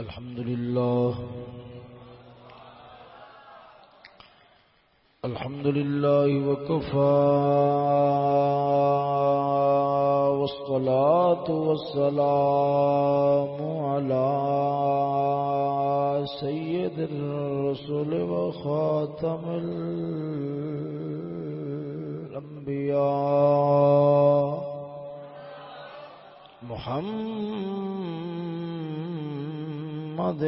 الحمد لله الحمد لله وكفى والصلاة والسلام على سيد الرسل وخاتم الأنبياء محمد محمد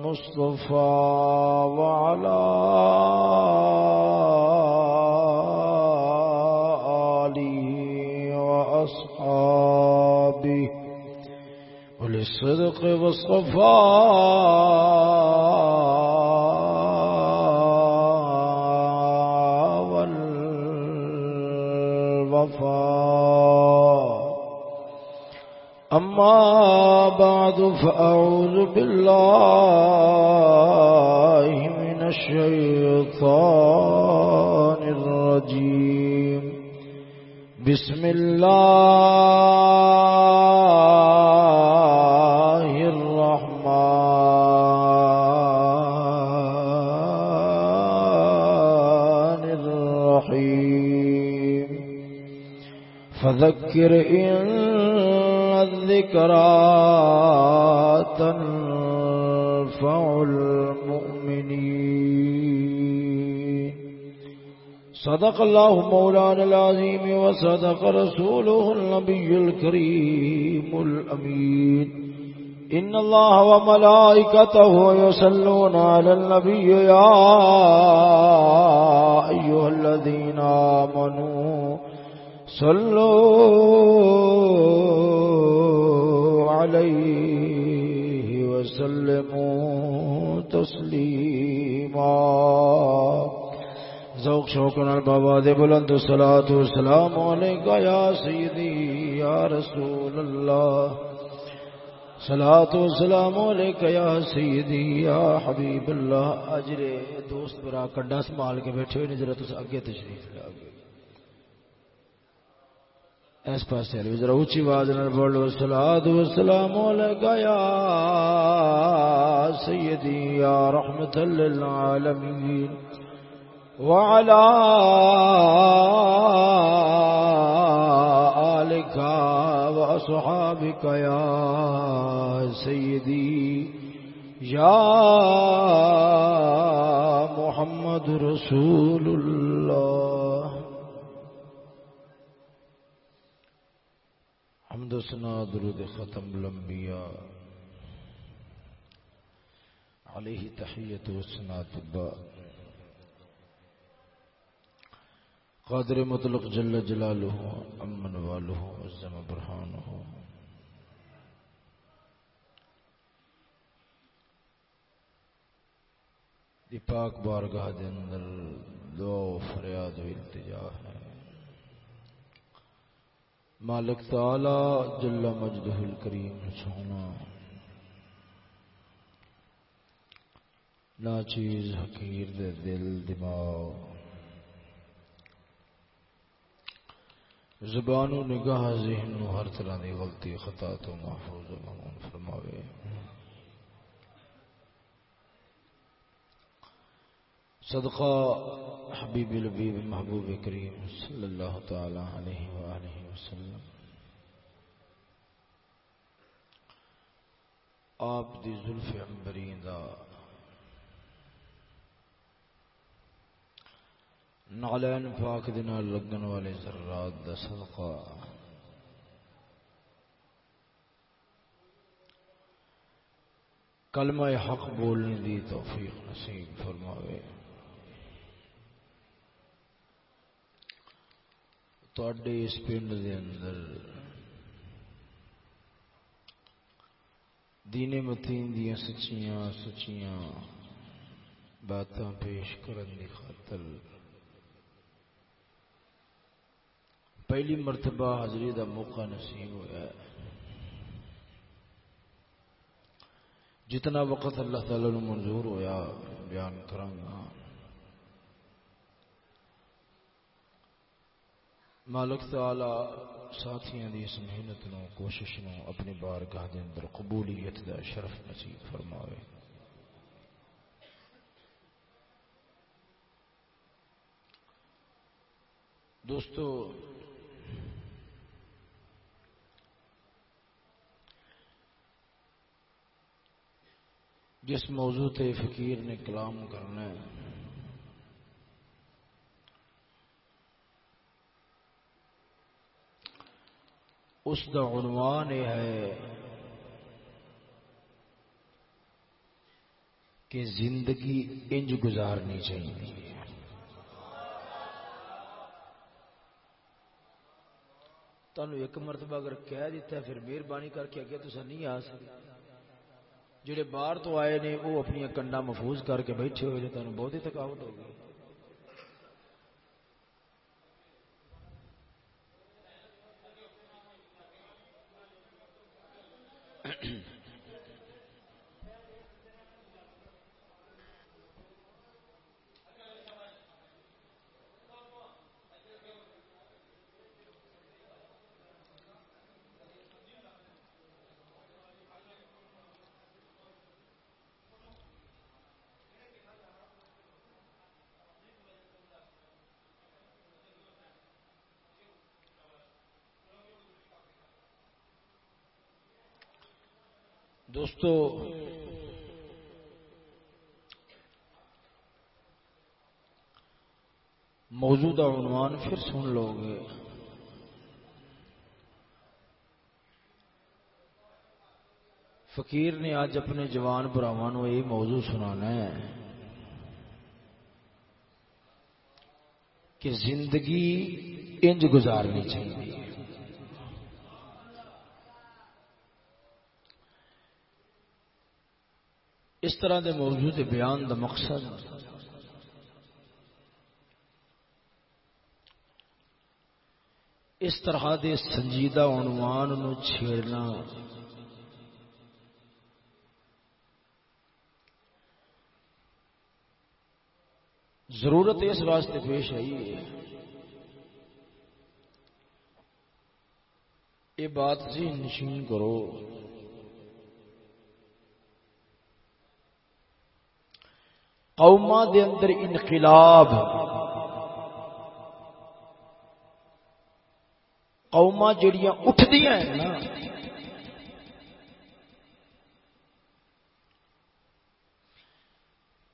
المصطفى وعلى آله وأصحابه وللصدق والصفاء أما بعد فأعوذ بالله من الشيطان الرجيم. بسم الله الرحمن الرحيم. فذكر إن الذكرى تنفع المؤمنين. صدق الله مولانا العظيم وصدق رسوله النبي الكريم الأمين إن الله وملائكته يصلون على النبي يا أيها الذين آمنوا صلوا عليه وسلموا تسليما. ذوق شوقنا البابا دے بلند الصلاة والسلام عليك يا سيدي يا رسول الله صلاة والسلام عليك يا سيدي يا حبيب الله اجرے دوست برا کڈا سنبھال کے بیٹھے ہوئے نظر تس اگے تشریف لے آگے اس پاس علی ذرا اونچی آواز نال بولو صلاۃ والسلام علیک یا سیدی، یا رحمت للعالمین وعلى آلك وأصحابك يا سيدي يا محمد رسول الله حمد درود ختم الانبیاء. علیہ تحیت و سنات قادر مطلق جل جلالہ، امن والہ، عزم برہانہ. دی پاک بارگاہ دے اندر دعا و فریاد و التجا ہے. مالک تعالی جل مجدہ الکریم سونا نا چیز حقیر دے دل، دماغ۔ زبان و نگاہ، ذہن و ہر طرح دی غلطی، خطا تو محفوظ و فرماوے۔ صدقہ حبیب لبیب محبوب کریم صلی اللہ تعالی علیہ وآلہ وسلم۔ آپ دی زلف عمبرین دا نعلین پاک دینا لگن والے ذرات دا صدقہ۔ کلمہ حق بولنے دی توفیق نصیب فرماوے۔ تواڈے اس پنڈ دے اندر دین متین دیاں سچیاں سچیاں باتاں پیش کرن دی خاطر پہلی مرتبہ حضری دا موقع نصیب ہوا ہے جتنا وقت اللہ تعالی نو منظور ہویا بیان کرانگا مالک تعالی ساتھیاں دی اس محنت نو کوشش نو اپنی بارگاہ دے اندر قبولیت دا شرف نصیب فرماوے۔ دوستو، جس موضوع تے فقیر نے کلام کرنا ہے اس دا عنوان یہ ہے کہ زندگی انج گزارنی چاہیے۔ تمہیں ایک مرتبہ اگر کہہ دیتا ہے، پھر مہربانی کر کے اگے تو نہیں آ سکتے۔ جڑے باہر تو آئے نے، وہ اپنی کنڈا محفوظ کر کے بیٹھے ہوئے تمہیں بہت ہی تھکاوٹ ہو گئی۔ دوستو، موجودہ عنوان پھر سن لو گے۔ فقیر نے آج اپنے جوان براواں یہ موضوع سنانا ہے کہ زندگی انج گزارنی چاہیے۔ اس طرح دے موضوع دے بیان دا مقصد۔ اس طرح دے سنجیدہ عنوان نو چھیڑنا۔ ضرورت اس واسطے پیش آئی ہے۔ یہ بات ذہن نشین کرو۔ قوما دے اندر انقلاب۔ قوما جڑیاں اٹھدیاں ہیں نا۔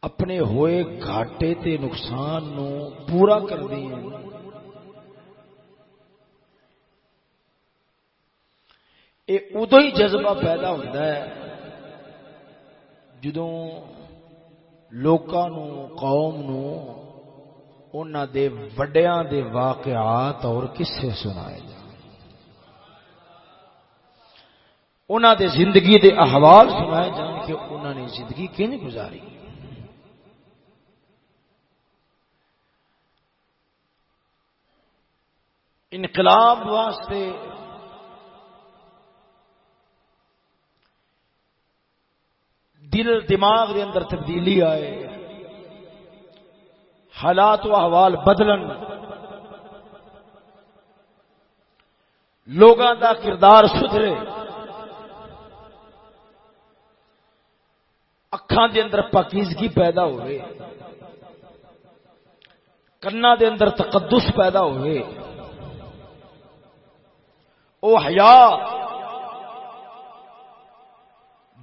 اپنے ہوئے گھاٹے تے نقصان نو پورا کر دیا یہ ادو ہی جذبہ پیدا ہوتا ہے۔ جدوں لوکاں قوم نو دے وڈیاں دے واقعات اور قصے سنائے انہوں دے زندگی دے احوال سنائے جان کہ انہوں نے زندگی کن گزاری؟ انقلاب واسطے دل دماغ دے اندر تبدیلی آئے، حالات و احوال بدلن۔ لوگوں دا کردار سدھرے اکھان دے اندر پاکیزگی پیدا ہوئے۔ کنا دے اندر تقدس پیدا ہوئے۔ او حیا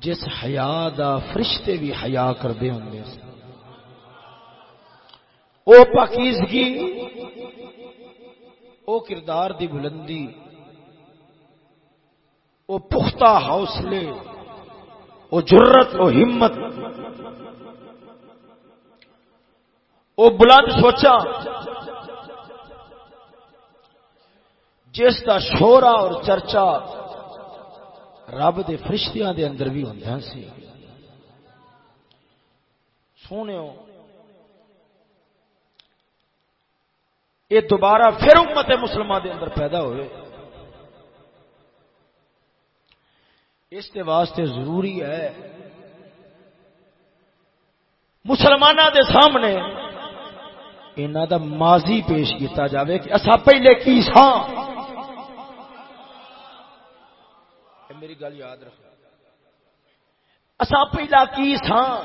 جس حیا دا فرشتے بھی حیا کرتے ہوں گے۔ او پاکیزگی، او کردار دی بلندی، او پختہ حوصلے، او جرت او ہمت، او بلند سوچا۔ جس کا شورا اور چرچا رب دے فرشتیاں دے اندر بھی ہوں سی۔ سونے یہ دوبارہ پھر امت مسلمان دے اندر پیدا ہوئے۔ اس کے واسطے ضروری ہے۔ مسلمانوں دے سامنے انہوں دا ماضی پیش کیتا جاوے کہ اصا پہلے کی سا میری گل یاد رکھنا۔ اصا پہلا کی سان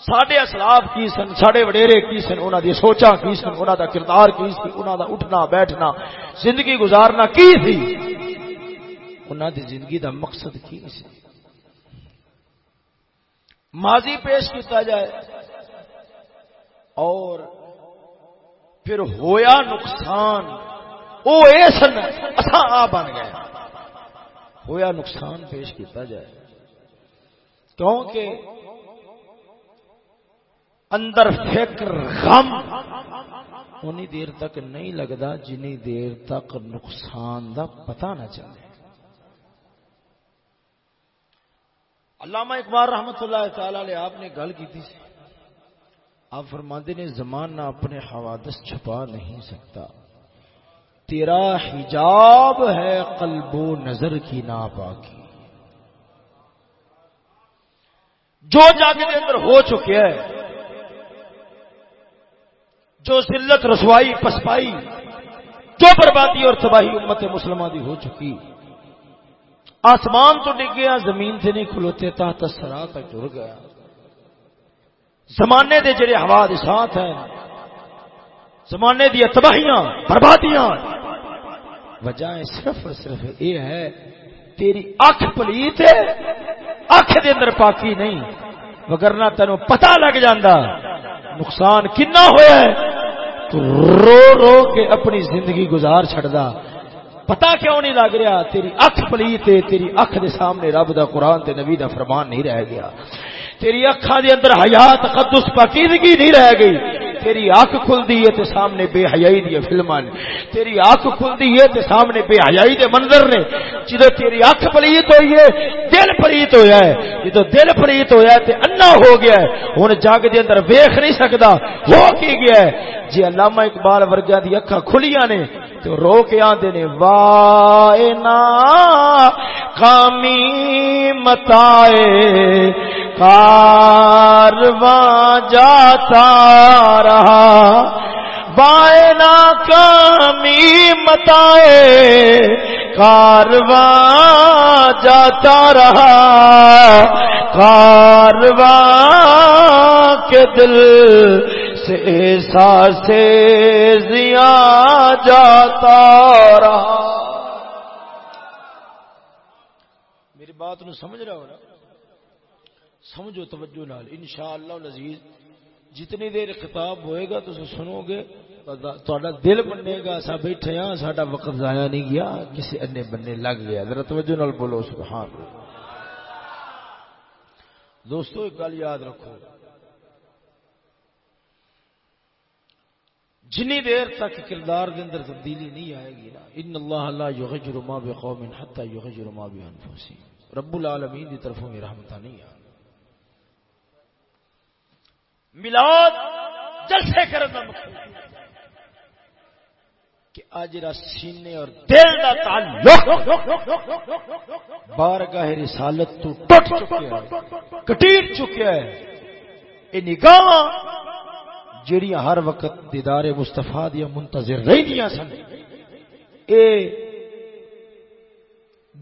سڈے اسلاف کی سن سڈے وڈیرے کی سن انہوں دی سوچا کی سن انہوں دا کردار کی سی انہوں دا اٹھنا، بیٹھنا، زندگی گزارنا کی سی؟ انہوں دی زندگی دا مقصد کی سی؟ ماضی پیش کیتا جائے اور پھر ہویا نقصان وہ سن اصا آ بن گئے۔ ہویا نقصان پیش کیتا جائے۔ کیونکہ اندر فکر غم انی دیر تک نہیں لگتا جنی دیر تک نقصان دا پتہ نہ چلے۔ علامہ اقبال رحمت اللہ تعالی آپ نے گل کی تھی آپ فرماندے نے، زمانہ اپنے حوادث چھپا نہیں سکتا۔ تیرا حجاب ہے قلب و نظر کی ناپاکی۔ جو جاگ کے اندر ہو چکے ہے، جو ذلت، رسوائی، پسپائی، جو بربادی اور تباہی امت مسلمہ دی ہو چکی، آسمان تو ڈگ گیا زمین سے نہیں کھلوتے تا تسرا تک ٹر گیا۔ زمانے دے جڑے ہوا ساتھ ہیں، زمانے دی تباہیاں، بربادیاں وجہ صرف اور صرف یہ ہے، تیری اکھ پلیت ہے، اکھ دے اندر پاکی نہیں وگرنا تینوں پتہ لگ جاندہ نقصان کنا ہوا ہے؟ تو رو رو کے اپنی زندگی گزار چڑھتا پتا کیوں نہیں لگ رہا، تیری اکھ پلی تے تیری اکھ دے سامنے رب دا قرآن تے نبی دا فرمان نہیں رہ گیا۔ تیری اکھا دے اندر حیات قدس پاکیزگی نہیں رہ گئی۔ تیری اک کھلدی ہے تے سامنے بے حیائی دی فلماں تیری اک کھلدی ہے تے سامنے بے حیائی دے منظر نے۔ جدو تیری اک پلیت ہوئی ہے، دل پلیت ہویا ہے۔ جدو دل پلیت ہویا ہے تے انا ہو گیا ہے، ہن جگ دے اندر ویکھ نہیں سکدا۔ ہو کی گیا ہے؟ جی علامہ اقبال ورگا دی اکھا کھلیاں نے تو رو کے آدھے نے وائنا کامی متائے، کارواں جاتا رہا۔ وائنا کامی متائے، کارواں جاتا رہا۔ کارواں کے دل سے احساس زیا جاتا رہا۔ میری بات نو سمجھ رہا ہو نا؟ سمجھو توجہ نال، انشاءاللہ العزیز، جتنی دیر خطاب ہوئے گا تو سنو گے تھوڑا دل بنے گا سا بیٹھے ہاں ساڈا وقت ضائع نہیں گیا کسی انے بننے لگ گیا۔ ذرا توجہ نال بولو، سبحان اللہ۔ دوستو، ایک گل یاد رکھو۔ جنی دیر تک کردار کے اندر تبدیلی نہیں آئے گی نا۔ ان اللہ لا یغیر ما بقوم حتى یغیر ما بانفسهم رب العالمین دی طرفوں میں رحمت نہیں آ میلاد جلسے کرنا مقصود کہ اج را سینے اور دل دا تعلق بارگاہ رسالت تو ٹوٹ چکا ہے کٹیر چکا ہے اے نگاہ جڑیاں ہر وقت دیدار مستفا دیا منتظر رہی سن۔ اے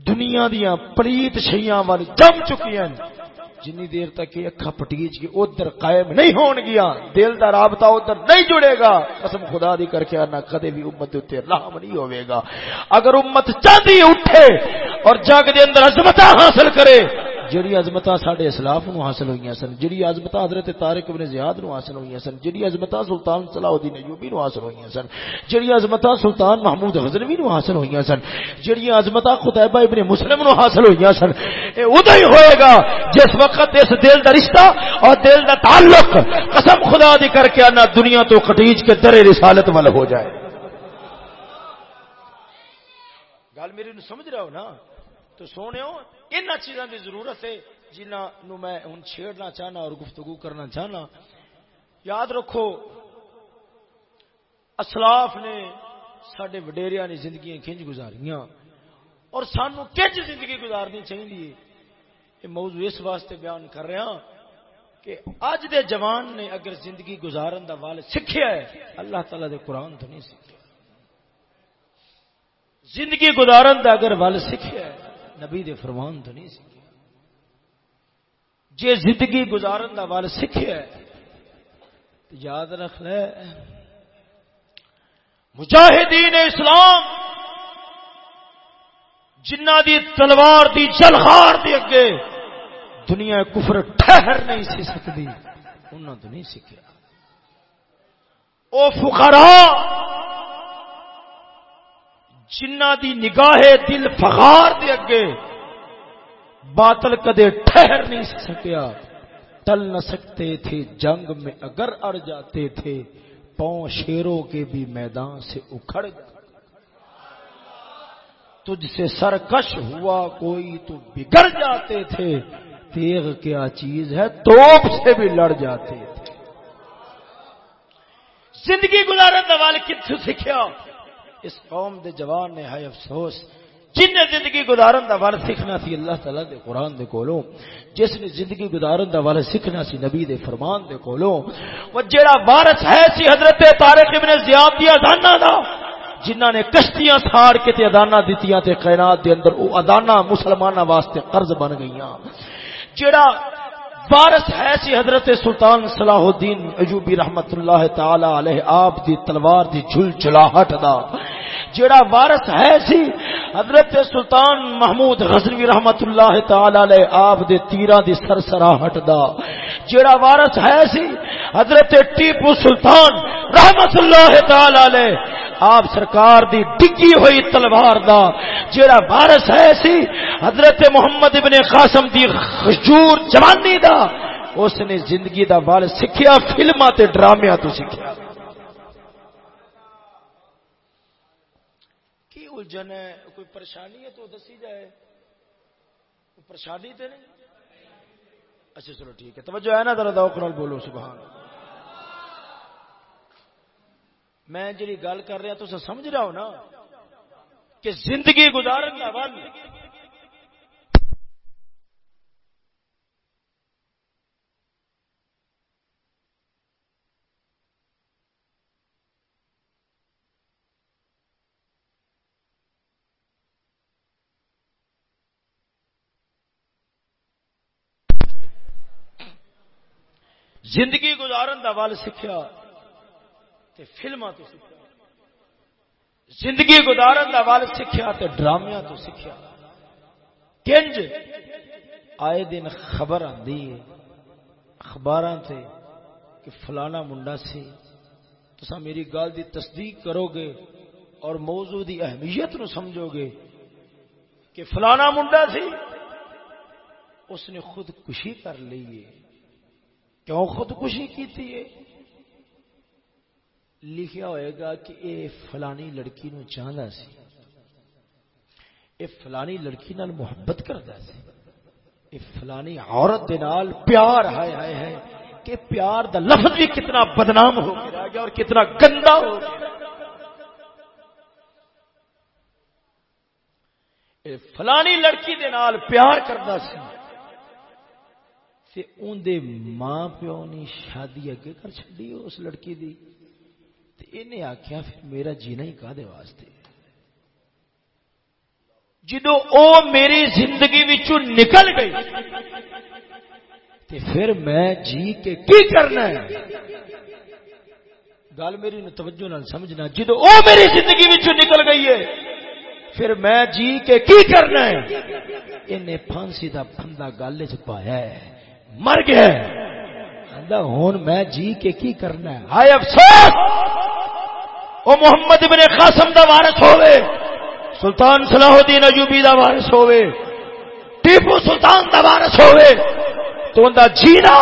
دنیا دیا پلیت شیاں والی جم چکی ہیں۔ جنی دیر تک یہ اکھا پٹیج کے ادھر قائم نہیں ہون گیا دل دا رابطہ ادھر نہیں جڑے گا۔ قسم خدا دی کر کے آنا کدے بھی امت اتنے رحم نہیں ہوئے گا۔ اگر امت چاہتی اٹھے اور جگ دے اندر عظمتہ حاصل کرے جڑی عظمت سڈے اسلاف نو حاصل ہوئی سن، جڑی عظمت حضرت تارک ابن زیاد نو حاصل ہوئی سن، جڑی عظمت سلطان صلاح الدین ایوبی نو حاصل ہوئی سن، جڑی عظمت سلطان محمود غزنوی نو حاصل ہوئی سن، جڑی عظمت خطیبہ ابن مسلم نو حاصل ہوئی سن۔ اے ادا ہی ہوئے گا جس وقت اس دل دا رشتہ اور دل دا تعلق قسم خدا دی کر کے آنا دنیا تو کٹیج کے در رسالت والا ہو جائے۔ گل میری سمجھ رہا ہو نا؟ تو سونے ہو؟ ان چیزوں کی ضرورت ہے جنہوں میں ہوں چھیڑنا چاہنا اور گفتگو کرنا چاہنا۔ یاد رکھو، اسلاف نے سڈے وڈیریا نے زندگی کھنج گزاریاں اور سانو کچھ زندگی گزارنی چاہیے یہ موضوع اس واسطے بیان کر رہا ہاں کہ اج دے جوان نے اگر زندگی گزارن دا وال سیکھا ہے، اللہ تعالی دے قرآن تو نہیں سیکھا زندگی گزارن دا اگر ول سیکھا ہے نبی دے فرمان تو نہیں سیکھیا جے زندگی گزارن دا وال سیکھیا ہے یاد رکھ لے۔ مجاہدین اسلام، جنہ دی تلوار دی جلخار دی اگے دنیا کفر ٹھہر نہیں سی سکتی انہوں تو نہیں سیکھا او فقرا جنہ دی نگاہ دل فخار دے اگے باطل کدے ٹھہر نہیں سکیا، ٹل نہ سکتے تھے جنگ میں اگر اڑ جاتے تھے، پاؤں شیروں کے بھی میدان سے اکھڑ جاتے تجھ سے سرکش ہوا کوئی تو بگڑ جاتے تھے، تیغ کیا چیز ہے توپ سے بھی لڑ جاتے تھے۔ زندگی گزارن دوال کتوں سیکھا اس قوم دے جوان نے ہے افسوس جن نے زندگی گزارن دا وال سیکھنا سی اللہ تعالی دے قرآن دے کولوں، جس نے زندگی گزارن دا وال سیکھنا سی نبی دے فرمان دے کولوں، وہ جڑا وارث ہے سی حضرت طارق ابن زیاد دی اذاناں دا، جنہ نے کشتیاں ساڑ کے تے ادانا دتیاں تے کائنات دے اندر او ادانا مسلماناں واسطے قرض بن گئیاں۔ جڑا وارث ہے سی حضرت سلطان صلاح الدین ایوبی رحمت اللہ تعالی علیہ آپ دی تلوار دی جھل جلاہٹ دا۔ جڑا وارث ہے سی، حضرت سلطان محمود غزنوی رحمت اللہ تعالی علیہ آپ دے تیراں دی سرسراہٹ دا جڑا وارث ہے سی، حضرت ٹیپو سلطان رحمت اللہ تعالی علیہ آپ سرکار دی ڈگی ہوئی تلوار دا۔ جیڑا وارث ہے سی، حضرت محمد ابن قاسم دی خجور جوانی دا۔ اس نے زندگی دا بال سکھیا فلما تے ڈرامیا تو سکھیا کوئی جن ہے، کوئی پریشانی ہے تو دسی جائے۔ کوئی پریشانی تو نہیں۔ اچھا چلو ٹھیک ہے۔ توجہ ہے نا ذرا دوکرال بولو، سبحان میں جی گل کر رہا تو سمجھ رہا ہو نا کہ زندگی گزارن کا ون زندگی گزارن کا ول سیکھا تے فلما تو سیکھا زندگی گزارن کا ول سیکھا تے ڈرامیا تو سیکھا کنج آئے دن خبر آتی ہے اخبار سے کہ فلانا منڈا سی تو میری گل دی تصدیق کرو گے اور موضوع دی اہمیت نو سمجھو گے کہ فلانا منڈا سی، اس نے خودکشی کر لی ہے۔ کیوں خودکشی کی تھی لکھیا ہوئے گا کہ اے فلانی لڑکی نو چاہتا سی، اے فلانی لڑکی نال محبت کرتا سی، اے فلانی عورت دے نال پیار، ہائے ہائے ہے کہ پیار دا لفظ بھی کتنا بدنام ہو گیا اور کتنا گندا ہو گیا۔ اے فلانی لڑکی دے نال پیار کرتا سی تے اون دے ماں پیو نے شادی اگے کر چھڈی اس لڑکی دی۔ انہیں آخیا پھر میرا جینا ہی کا واسطے؟ جدو او میری زندگی نکل گئی، تے پھر میں جی کے کی کرنا ہے؟ گل میری توجہ نال سمجھنا جدو او میری زندگی نکل گئی ہے، پھر میں جی کے کی کرنا ہے؟ انہیں پھانسی دا بندہ گل چ پایا ہے۔ مر گیا ہوں میں جی کے کی کرنا ہے؟ ہائے افسوس! وہ محمد ابن قاسم دا وارث ہوئے سلطان صلاح الدین ایوبی دا وارث ہوئے ٹیپو سلطان دا وارث ہوئے تو ان دا جینا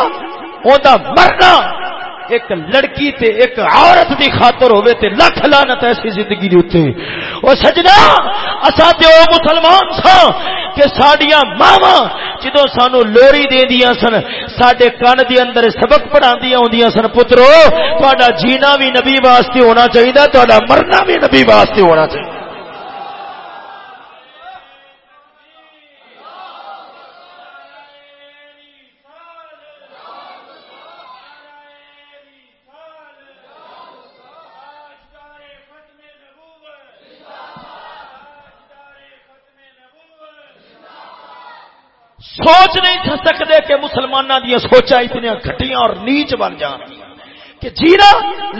ان دا مرنا۔ ایک لڑکی تے ایک عورت دی خاطر ہوئے تے لکھ لانت ایسی زندگی دی ہوتے وہ اسا تے او مسلمان سا کہ ساڈیاں ماواں جدو سانو لوری دے دیا سن سڈے کن دے اندر سبق پڑھا ہوں سن، پترو تا جینا بھی نبی واسطے ہونا چاہیے تا مرنا بھی نبی واسطے ہونا چاہیے سوچ نہیں سکتے کہ مسلمانوں دیا سوچا اتنی گٹیاں اور نیچ بن جان کہ جینا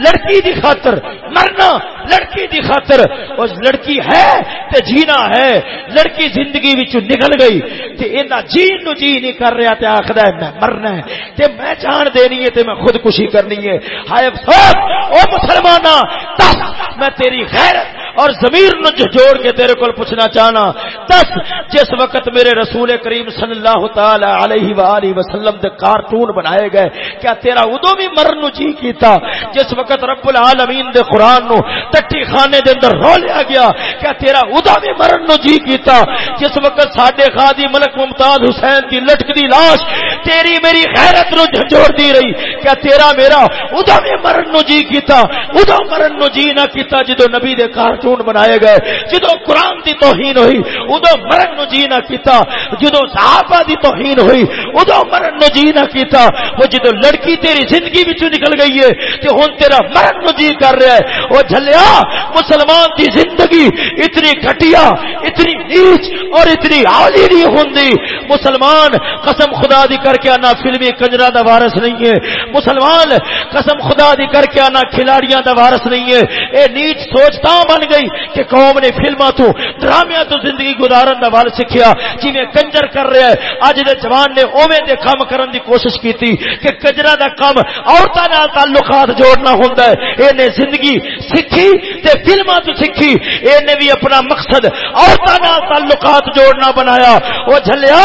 لڑکی دی خاطر، مرنا لڑکی دی خاطر۔ اس لڑکی ہے تے جینا ہے۔ لڑکی زندگی وچ نکل گئی۔ تے اینا جین نو جی نہیں کر رہا تے آکھدا ہے، میں مرنا ہے۔ تے میں جان دینی ہے تے میں خودکشی کرنی ہے۔ ہائے افسوس او مسلماناں تس میں تیری غیرت اور ضمیر نو جوڑ کے تیرے کول پوچھنا چاہنا، دس، جس وقت میرے رسول کریم صلی اللہ تعالی علیہ والہ وسلم دے کارٹون بنائے گئے، کیا تیرا ادو بھی مرن نو جی کیتا؟ جس وقت رب العالمین دے قرآن نو ٹٹی خانے دے اندر رو لیا گیا، کیا تیرا ادو بھی مرن نو جی کیتا؟ جس وقت ساڈے خادی ملک ممتاز حسین دی لٹک دی لاش تیری میری غیرت نو جھنجھوڑ دی رہی، کیا تیرا میرا ادو بھی مرن نو جی کیتا؟ ادو مرن نو جی نہ کیتا جدو نبی دے کار کارٹون بنائے گئے۔ جدو قرآن دی توہین ہوئی، ادو مرن نو جی نہ کیتا۔ جدو صحابہ دی توہین ہوئی، ادو مرن نو جی نہ کیتا۔ وہ جدو لڑکی تیری زندگی وچ نکل گئی ہے، تے ہن تیرا مرن نو جی کر رہا ہے۔ او جھلیا، مسلمان دی زندگی اتنی گھٹیا، اتنی نیچ اور اتنی عالی نہیں ہوندی۔ مسلمان قسم خدا دی کر کے انا فلمی کنجرا دا وارث نہیں ہے۔ مسلمان قسم خدا دی کر کے انا کھلاڑیاں دا وارث نہیں ہے۔ اے نیچ سوچتا بن گئی کہ قوم نے فلما تو ڈرامیا تو زندگی گزارن کا ول سیکھا جی کنجر کر رہا ہے اج دے جوان نے اوے دے کام کرن دی کوشش کیتی کہ کجرا دا کام عورتاں نال تعلقات جوڑنا ہوندا ہے۔ اے زندگی سیکھی تے فلما تو سیکھی۔ اے نے بھی اپنا مقصد عورتاں نال تعلقات جوڑنا بنایا۔ او جھلیا،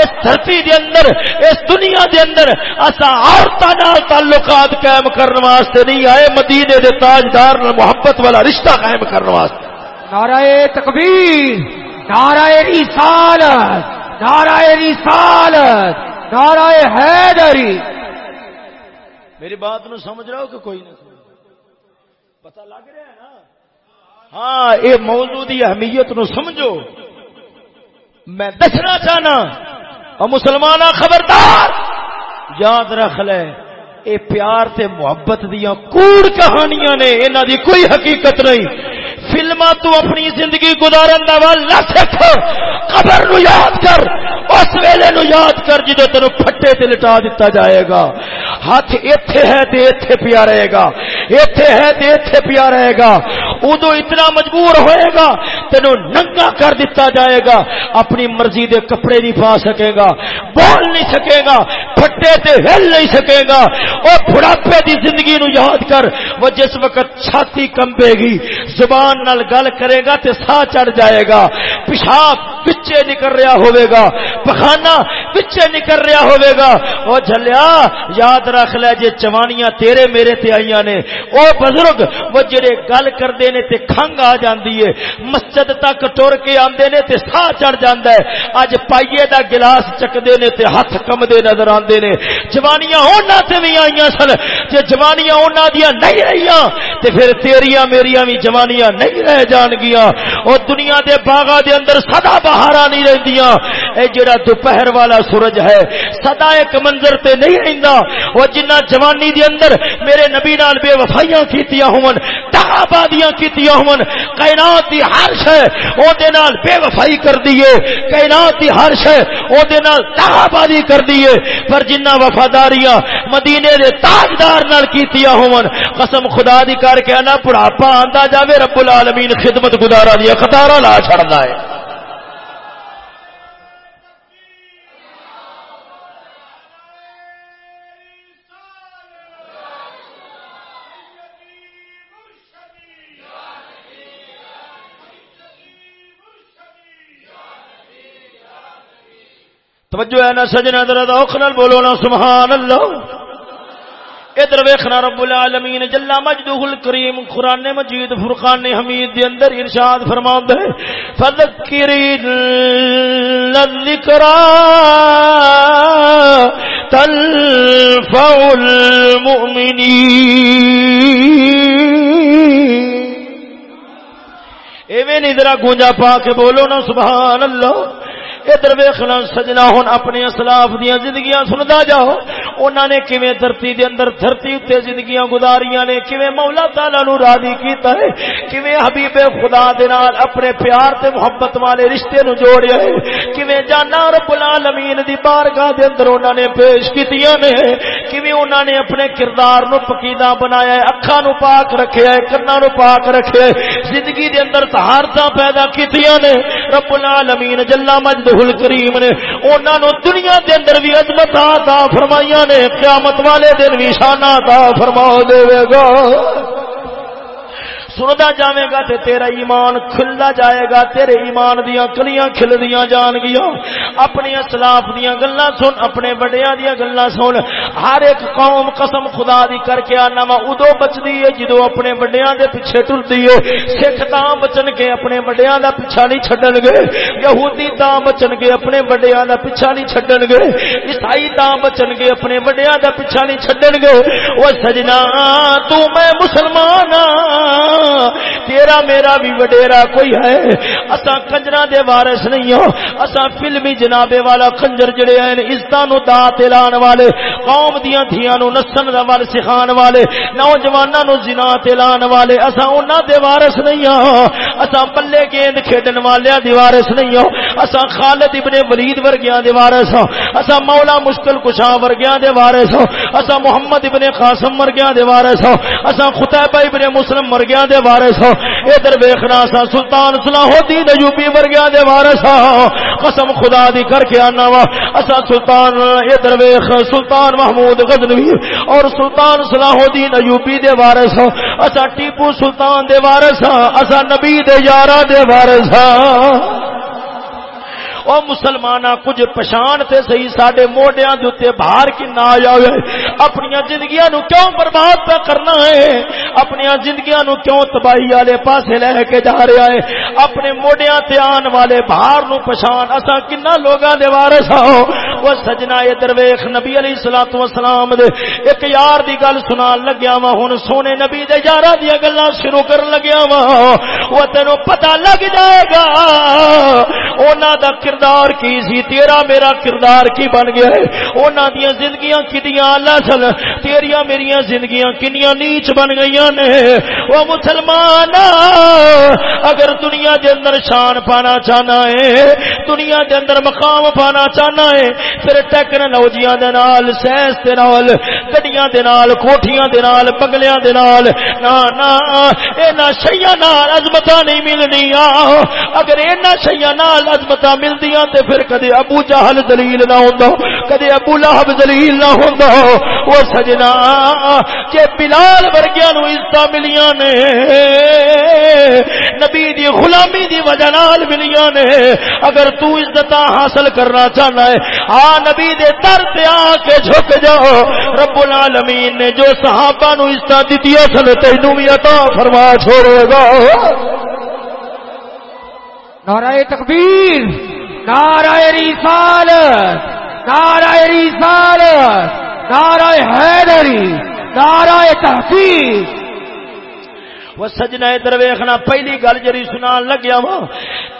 اس دھرتی دے اندر، اس دنیا دے اندر اسا عورتاں نال تعلقات قائم کرنے واسطے نہیں آئے۔ مدینے دے تاجدار محبت والا رشتہ قائم کرنے واسطے نعرہ تکبیر نعرہ رسالت نعرہ رسالت نعرہ حیدری۔ میری بات نو سمجھ رہا ہو کہ کوئی نہیں پتہ لگ رہا ہے نا؟ ہاں یہ موضوع دی اہمیت نو سمجھو۔ میں دسنا چاہنا اور مسلمان خبردار یاد رکھ لے اے پیار تے محبت دیا کوڑ کہانیاں نے انہاں دی کوئی حقیقت نہیں۔ فلما تو اپنی زندگی گزارن دا ول نہ سکھ قبر نو یاد کر، اس ویلے نو یاد کر جدو تینو پھٹے تے لٹا دیتا جائے گا۔ ہاتھ ایتھے ہے تے ایتھے پیا رہے گا۔ ایتھے ہے تے ایتھے پیا رہے گا۔ ادو اتنا مجبور ہوئے گا تینو ننگا کر دیتا جائے گا۔ اپنی مرضی دے کپڑے نہیں پا سکے گا۔ بول نہیں سکے گا۔ پھٹے تے ہل نہیں سکے گا۔ اور بڑھاپے دی زندگی نو یاد کر۔ وہ جس وقت چھاتی کمبے گی، زبان نال گل کرے گا تے سا چڑھ جائے گا۔ پیشاب پچھے نکل رہا ہوئے گا۔ پخانا پچھے نکل رہا ہوئے گا۔ او جھلیا، یاد رکھ لے جے چوانیاں تیرے میرے تے آئیاں نے۔ او بزرگ، وہ جڑے گل کردے نے تے کھنگ آ جاندی ہے۔ مسجد تک ٹر کے آندے نے تے سا چڑھ جاندا ہے اج پائیے دا گلاس چکدے نے تے ہاتھ کمدے نظر آندے نے۔ جوانیاں انہاں تے وی آئیاں سن، جے جوانیاں انہاں دیاں نہیں رہیاں، تے پھر تیریاں میریاں وی جوانیاں نہیں رہ جان گیاں۔ او دنیا دے باغاں دے اندر سدا بہاراں نہیں رہندیاں۔ اے جڑا دوپہر والا سورج ہے سدا ایک منظر تے نہیں رہندا او جنہ جوانی دے اندر میرے نبی نال بے وفائیاں کیتیاں ہون دغا بادیاں کیتیاں ہون، کائنات دی ہر شے او دے نال بے وفائی کر دیے کائنات دی ہر شے او دے نال دغا بازی کر دیے پر جنہ وفاداریاں مدینے دے تاجدار نال کیتیاں ہون، قسم خدا دی کر کے انا، بڑھاپا آندا جاوے رب العالمین خدمت گزارا دی قطارا لا چھڑدا ہے۔ توجہ ہے نا سجنا درد اوکھنال بولو نا سبحان اللہ ادھر ویکھنا رب العالمین جل مجدہ الکریم قران مجید، فرقان حمید دے اندر ارشاد فرماوندا ہے، فذکرین الذکرا تنفع المؤمنین۔ ایویں نہیں ذرا گونجا پا کے بولو نا سبحان اللہ ادھر ویخنا، سجنا ہوں اپنے اسلاف دیا زندگیاں سنتا جاؤ۔ انہوں نے کیویں دھرتی دے اندر دھرتی اتنے زندگیاں گزاریاں نے، کیویں مولا تعالی نو راضی کیتا ہے، کیویں حبیب خدا دے نال اپنے پیار تے محبت والے رشتے نو جوڑیا ہے۔ کیویں جانا رب العالمین دی بارگاہ دے اندر انہوں نے پیش کیتیاں نے۔ کیویں انہوں نے اپنے کردار نو پکیدہ بنایا ہے، اکھاں نو پاک رکھیا ہے کناں نو پاک رکھیا ہے۔ زندگی دے اندر طہارتاں پیدا کیتیاں نے۔ رب العالمین جل مجدہ الکریم نے انہاں نو دنیا دے اندر بھی عظمت عطا فرمائیاں نے، قیامت والے دن بھی شانہ عطا فرما دے گا۔ سندا جاوے گا تے تیرا ایمان کھلدا جائے گا، تیرے ایمان دیاں کلیاں کھلدیاں جان گیاں اپنی اسلاف دیاں گلاں سن، اپنے بڑیاں دیاں گلاں سن۔ ہر ایک قوم قسم خدا دی کر کے آنا وا، ادو بچدی ہے جدو اپنے بڑیاں دے پیچھے ٹردی ہے۔ سکھ تاں بچن کے اپنے بڑیاں دا پیچھا نہیں چھڈن گے۔ یہودی تاں بچن کے اپنے بڑیاں دا پیچھا نہیں چھڈن گے۔ عیسائی تاں بچن کے اپنے بڑیاں دا پیچھا نہیں چھڈن گے۔ او سجنا، تو میں مسلمان ہاں۔ تیرا میرا بھی وڈیرا کوئی ہے۔ اسا کنجرا دے وارث نہیں ہو۔ اسا فلمی جنابے والا کنجر جڑے ہیں، عزتاں نو دات اعلان والے، قوم دیاں دھیاں نو نسن دا ول سکھان والے، نوجواناں نو زنا اعلان والے۔ اسا انہاں دے وارث نہیں ہاں۔ ہو اسا پلے گیند کھیڈن والیاں دی وارث نہیں ہاں۔ ہو اسا خالد ابن ولید ورگیاں دے وارث ہاں۔ ہو اسا مولا مشکل کشا ورگیاں دے وارث ہو اسا محمد ابن قاسم ورگیاں دے وارث ہو اسا خطیبہ ابن مسلم ورگیاں دے وارث ہو ادھر ویخنا سا، سلطان صلاح الدین ایوبی ورگیا دے وارث قسم خدا دی کر کے آنا وا۔ اسا سلطان ادھر ویخ، سلطان محمود غزنوی اور سلطان صلاح الدین ایوبی دے وارث اسا ٹیپو سلطان دے وارث ہاں اسا نبی دے یاراں دے وارث ہاں او مسلمان کچھ پچھان تے صحیح، ساڈے موڈیاں دے اوتے بھار کنا آ جاوے اپنی زندگیاں نو کیوں برباد پہ کرنا ہے؟ اپنی زندگیاں نو کیوں تباہی والے پاسے لے کے جا رہا ہے؟ اپنے موڈیاں تے آن والے بھار نو پچھان اسا کنا لوگاں دے وارث ہاں؟ ہو او سجنا اے درویش نبی علیہ الصلوۃ والسلام دے۔ ایک یار دی گل سنان لگیا وا ہن سونے نبی دے یاراں دی گلاں شروع کرن لگیا وا او تینو پتہ لگ جائے گا۔ انہاں دا کردار کی سی؟ تیرا میرا کردار کی بن گیا ہے؟ انہاں دیاں زندگیاں کتیاں اللہ سل تیریاں میریاں زندگیاں کنیاں نیچ بن گئیاں نے؟ او مسلمان، اگر دنیا دے اندر شان پانا چاہنا ہے، دنیا دے اندر مقام پانا چاہنا ہے، پھر ٹیکنالوجیاں دے نال، سائنس دے نال، گڈیاں دے نال، کوٹھیاں دے نال، بنگلیاں دے نال، نا نا، اینا شیاں نال عظمتاں نہیں اگر اینا شیاں نال عظمتاں ملدیاں تے پھر کدے ابو جہل ذلیل نہ ہوندا کدے ابو لہب ذلیل نہ ہوندا۔ او سجنا کہ بلال ورگیاں نو عزت ملیاں نے، نبی دی غلامی دی وجہ نال ملیاں نے۔ اگر تو عزت حاصل کرنا چاہنا ہے، آ نبی دے در تے آ کے جھک جاؤ۔ رب العالمین نے جو صحابہ نو عزت دتی اصل تینو بھی عطا فرما چھوڑے گا۔ نعرہ تکبیر۔ نعرہ رسالت نعرہ رسالت نعرہ حیدری نعرہ تحقیق۔ وہ سجنا ادھر ویخنا، پہلی گل جری سنا لگیا وا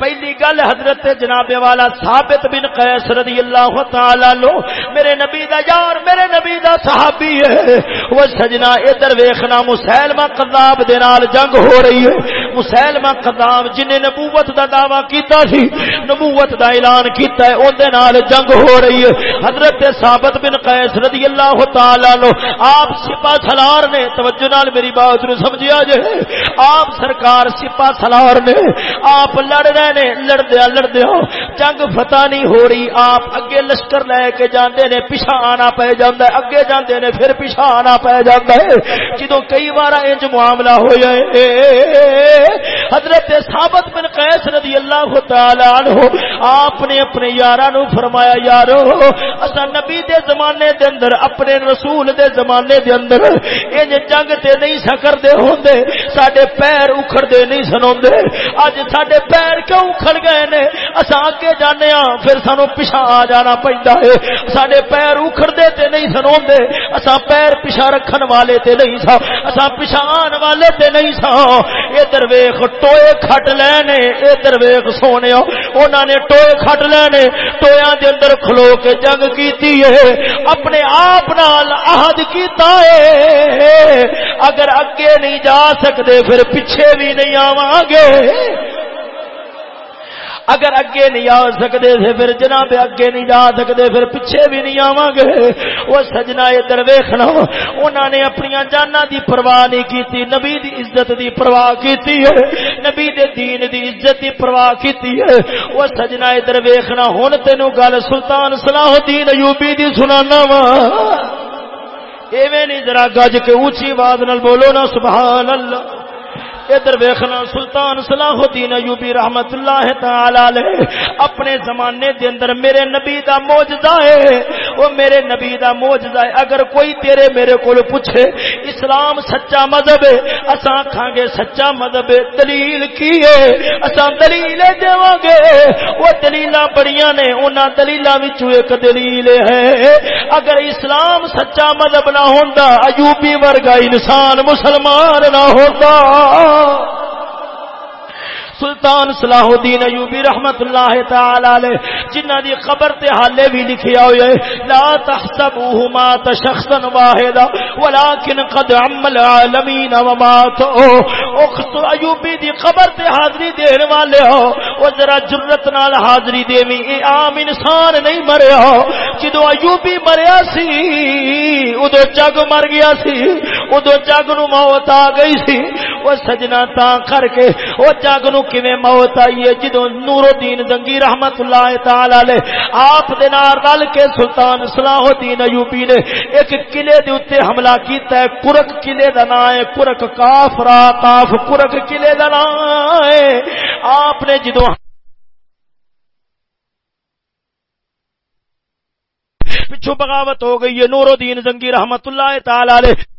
پہلی گل حضرت جناب والا ثابت بن قیس رضی اللہ تعالی لو میرے نبی دا یار، میرے نبی دا صحابی ہے۔ وہ سجنا ادھر ویخنا مسلمہ قذاب دے نال جنگ ہو رہی ہے۔ مسلمہ قذاب جن نے نبوت دا دعویٰ کیتا سی، نبوت دا اعلان کیتا ہے، اون دے نال جنگ ہو رہی ہے۔ حضرت ثابت بن قیس رضی اللہ تعالی لو آپ سپاہ سلار نے، توجہ نال میری بات نو سمجھیا جے۔ آپ سرکار سپا سلار نے، آپ لڑ رہے نے، لڑدیا لڑدیا، جنگ فتح نہیں ہو رہی۔ آپ اگے لشکر لے کے جاندے نے، پیچھا آنا پہ جاندہ ہے۔ اگے جاندے نے، پھر پیچھا آنا پہ جاندہ ہے۔ جدو کئی بار انج معاملہ ہو جائے حضرت ثابت بن قیس رضی اللہ تعالی عنہ آپ نے اپنے یارہ نو فرمایا، یارو اسا نبی دے زمانے دے اندر، اپنے رسول دے زمانے دے اندر انج جنگ تے نہیں سکر دے ہوندے سڈے پیر اکھڑ دے نہیں سنا اج سڈے پیر کیوں اکھڑ گئے نے اصا اگے جانے ہاں پھر سانو پیچھا آ جانا پہنتا ہے سڈے پیر اکھڑ دے تے نہیں سنا اصا پیر پیچھا رکھن والے تے نہیں سا اصا پیچھا آن والے تے نہیں سا، ادھر ویخ ٹوئے کھٹ لینے ادھر ویخ سونے انہوں نے ٹوئے کھٹ لینے ٹویا دے اندر کھلو کے جنگ کیتی ہے اپنے آپ نال عہد کیتا ہے اگر اگے نہیں جا سکتے پھر پیچھے بھی نہیں آواں گے اگر اگے نہیں آ سکتے تھے پھر جناب اگے نہیں جا سکتے پھر پیچھے بھی نہیں آواں گے وہ سجنا ادھر ویخنا انہوں نے اپنی جانا دی پرواہ نہیں کی نبی دی عزت دی پرواہ کی ہے۔ نبی دے دین دی عزت دی پرواہ کی ہے۔ وہ سجنا ادھر ویخنا ہوں تینوں گل سلطان صلاح الدین ایوبی دی سنانا وا۔ ایویں نہیں ذرا گج کے اونچی آواز نال بولو نا، سبحان اللہ۔ ادھر ویخنا سلطان صلاح الدین ایوبی رحمت اللہ تعالی اپنے زمانے دے اندر میرے نبی دا موجزہ ہے۔ وہ میرے نبی دا موجزہ ہے۔ اگر کوئی تیرے میرے کو پوچھے، اسلام سچا مذہب ہے۔ اساں کھاں گے سچا مذہب ہے، دلیل کی ہے؟ اساں دلیل دیواں گے۔ وہ دلیلاں بڑیاں نے انہاں دلیلاں وچوں ایک دلیل ہے۔ اگر اسلام سچا مذہب نہ ہوندا، ایوبی ورگا انسان مسلمان نہ ہوندا سلطان صلاح الدین ایوبی رحمت اللہ تعالی علیہ جنہ دی خبر تے حالے بھی لکھیا ہوئے لا تحسبوه مات شخصا واحدا ولكن قد عم العالمین ومات او اخت ایوبی دی خبر تے حاضری دین والے ہو، او ذرا جرت نال حاضری دیویں اے عام انسان نہیں مریا جدو ایوبی مریا سی، ادو جگ مر گیا سی، ادو جگ نو موت آ گئی سی وہ سجنا تا کر کے وہ جگ نو کیویں موت آئی ہے؟ جدوں نور الدین زنگی رحمت اللہ تعالی علیہ، آپ دے نال رل کے سلطان صلاح الدین ایوبی نے ایک قلعے دے اوتے حملہ کیتا ہے کرک قلعے دا نام ہے کرک کاف را کاف کرک قلعے دا نام ہے۔ آپ نے جدوں پچھو بغاوت ہو گئی ہے نور الدین زنگی رحمت اللہ تعالی علیہ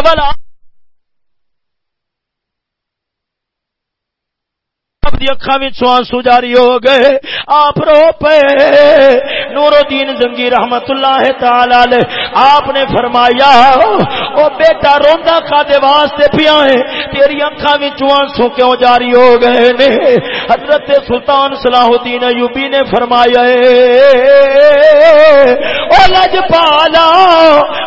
کربلا اکھا وچوں آنسو جاری ہو گئے. آپ رو پے. نور الدین زنگی رحمت اللہ تعالی آپ نے فرمایا او بیٹا روندا کادے واسطے پیا ہے۔ تیری اکھا وچوں آنسو کیوں جاری ہو گئے نے؟ حضرت سلطان صلاح الدین ایوبی نے فرمایا اے او لج پالا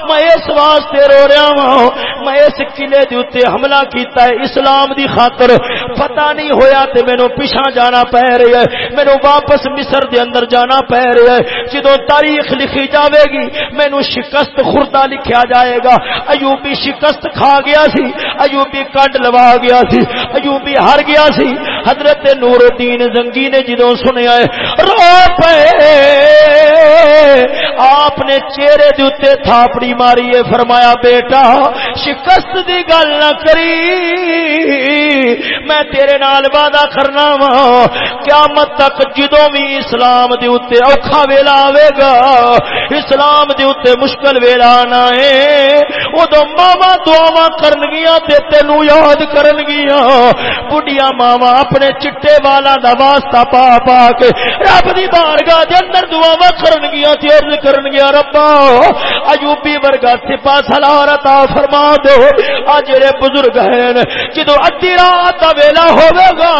میں اس واسطے رو رہا ہوں۔ میں اس قلعے دے اوتے حملہ کیتا ہے اسلام دی خاطر۔ پتہ نہیں ہویا تے مینو پیچھا جانا پی رہا ہے۔ مینو واپس مصر دے اندر جانا پی رہا ہے۔ جدو تاریخ لکھی جاوے گی مینو شکست خوردہ لکھیا جائے گا۔ ایوبی شکست کھا گیا سی، ایوبی کنڈ لوا گیا سی، ایوبی ہر گیا سی۔ حضرت نور الدین زنگی نے جدو سنیا ہے، رو پے، آپ نے چہرے دے اتنے تھاپڑی ماری ہے۔ فرمایا، بیٹا، شکست دی گل نہ کری۔ میں تیرے نال وعدہ کرنا وا قیامت تک جدو بھی اسلام دے اتنے اوکھا ویلا آئے گا، اسلام دے اتنے مشکل ویلا آنا ہے ادو ماوا دعوا کرن گیا تے تینو یاد کرن گیا بڑھیا ماوا اپنے چٹے والا دا واسطہ پا پا کے رب دی بارگاہ دے اندر دعوا کرن گیا تے عرض کرن گیا ربا، ایوبی ورگا سپا سلار عطا فرما دو اج جڑے بزرگ ہیں جدو ادھی رات دا ویلا ہوے گا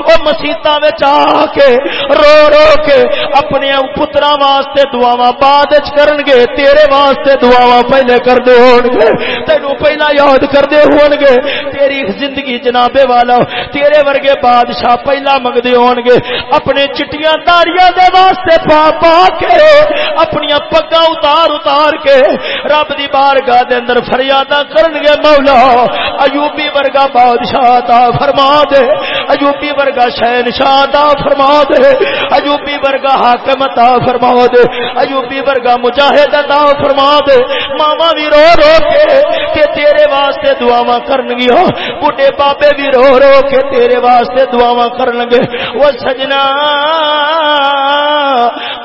وہ مسیطا آ کے رو رو کے اپنے پترا واسطے دعوا بعد وچ کرن گے تیرے واسطے دعوا پہلے کرتے ہون گے تینوں پہلا یاد کرتے ہون گے تیری زندگی جنابے والا، تیرے ورگے بادشاہ پہلا منگتے ہون گے اپنے چٹیاں داڑیاں دے واسطے پا پا کے اپنی پگا اتار اتار کے رب دی بارگاہ دے اندر فریادہ کرن گے مولا۔ ایوبی ورگا بادشاہ تا فرما دے، ایوبی ورگا شہن شاہ فرما دے، ایوبی ورگا حاکم تا فرما دے، ایوبی ورگا مجاہد تا فرما دے۔ ماما بھی رو رو کے کہ تیرے واسطے دعاواں کرن گیا بڈھے بابے بھی رو رو کے تیرے واسطے دعاواں کرن گے وہ سجنا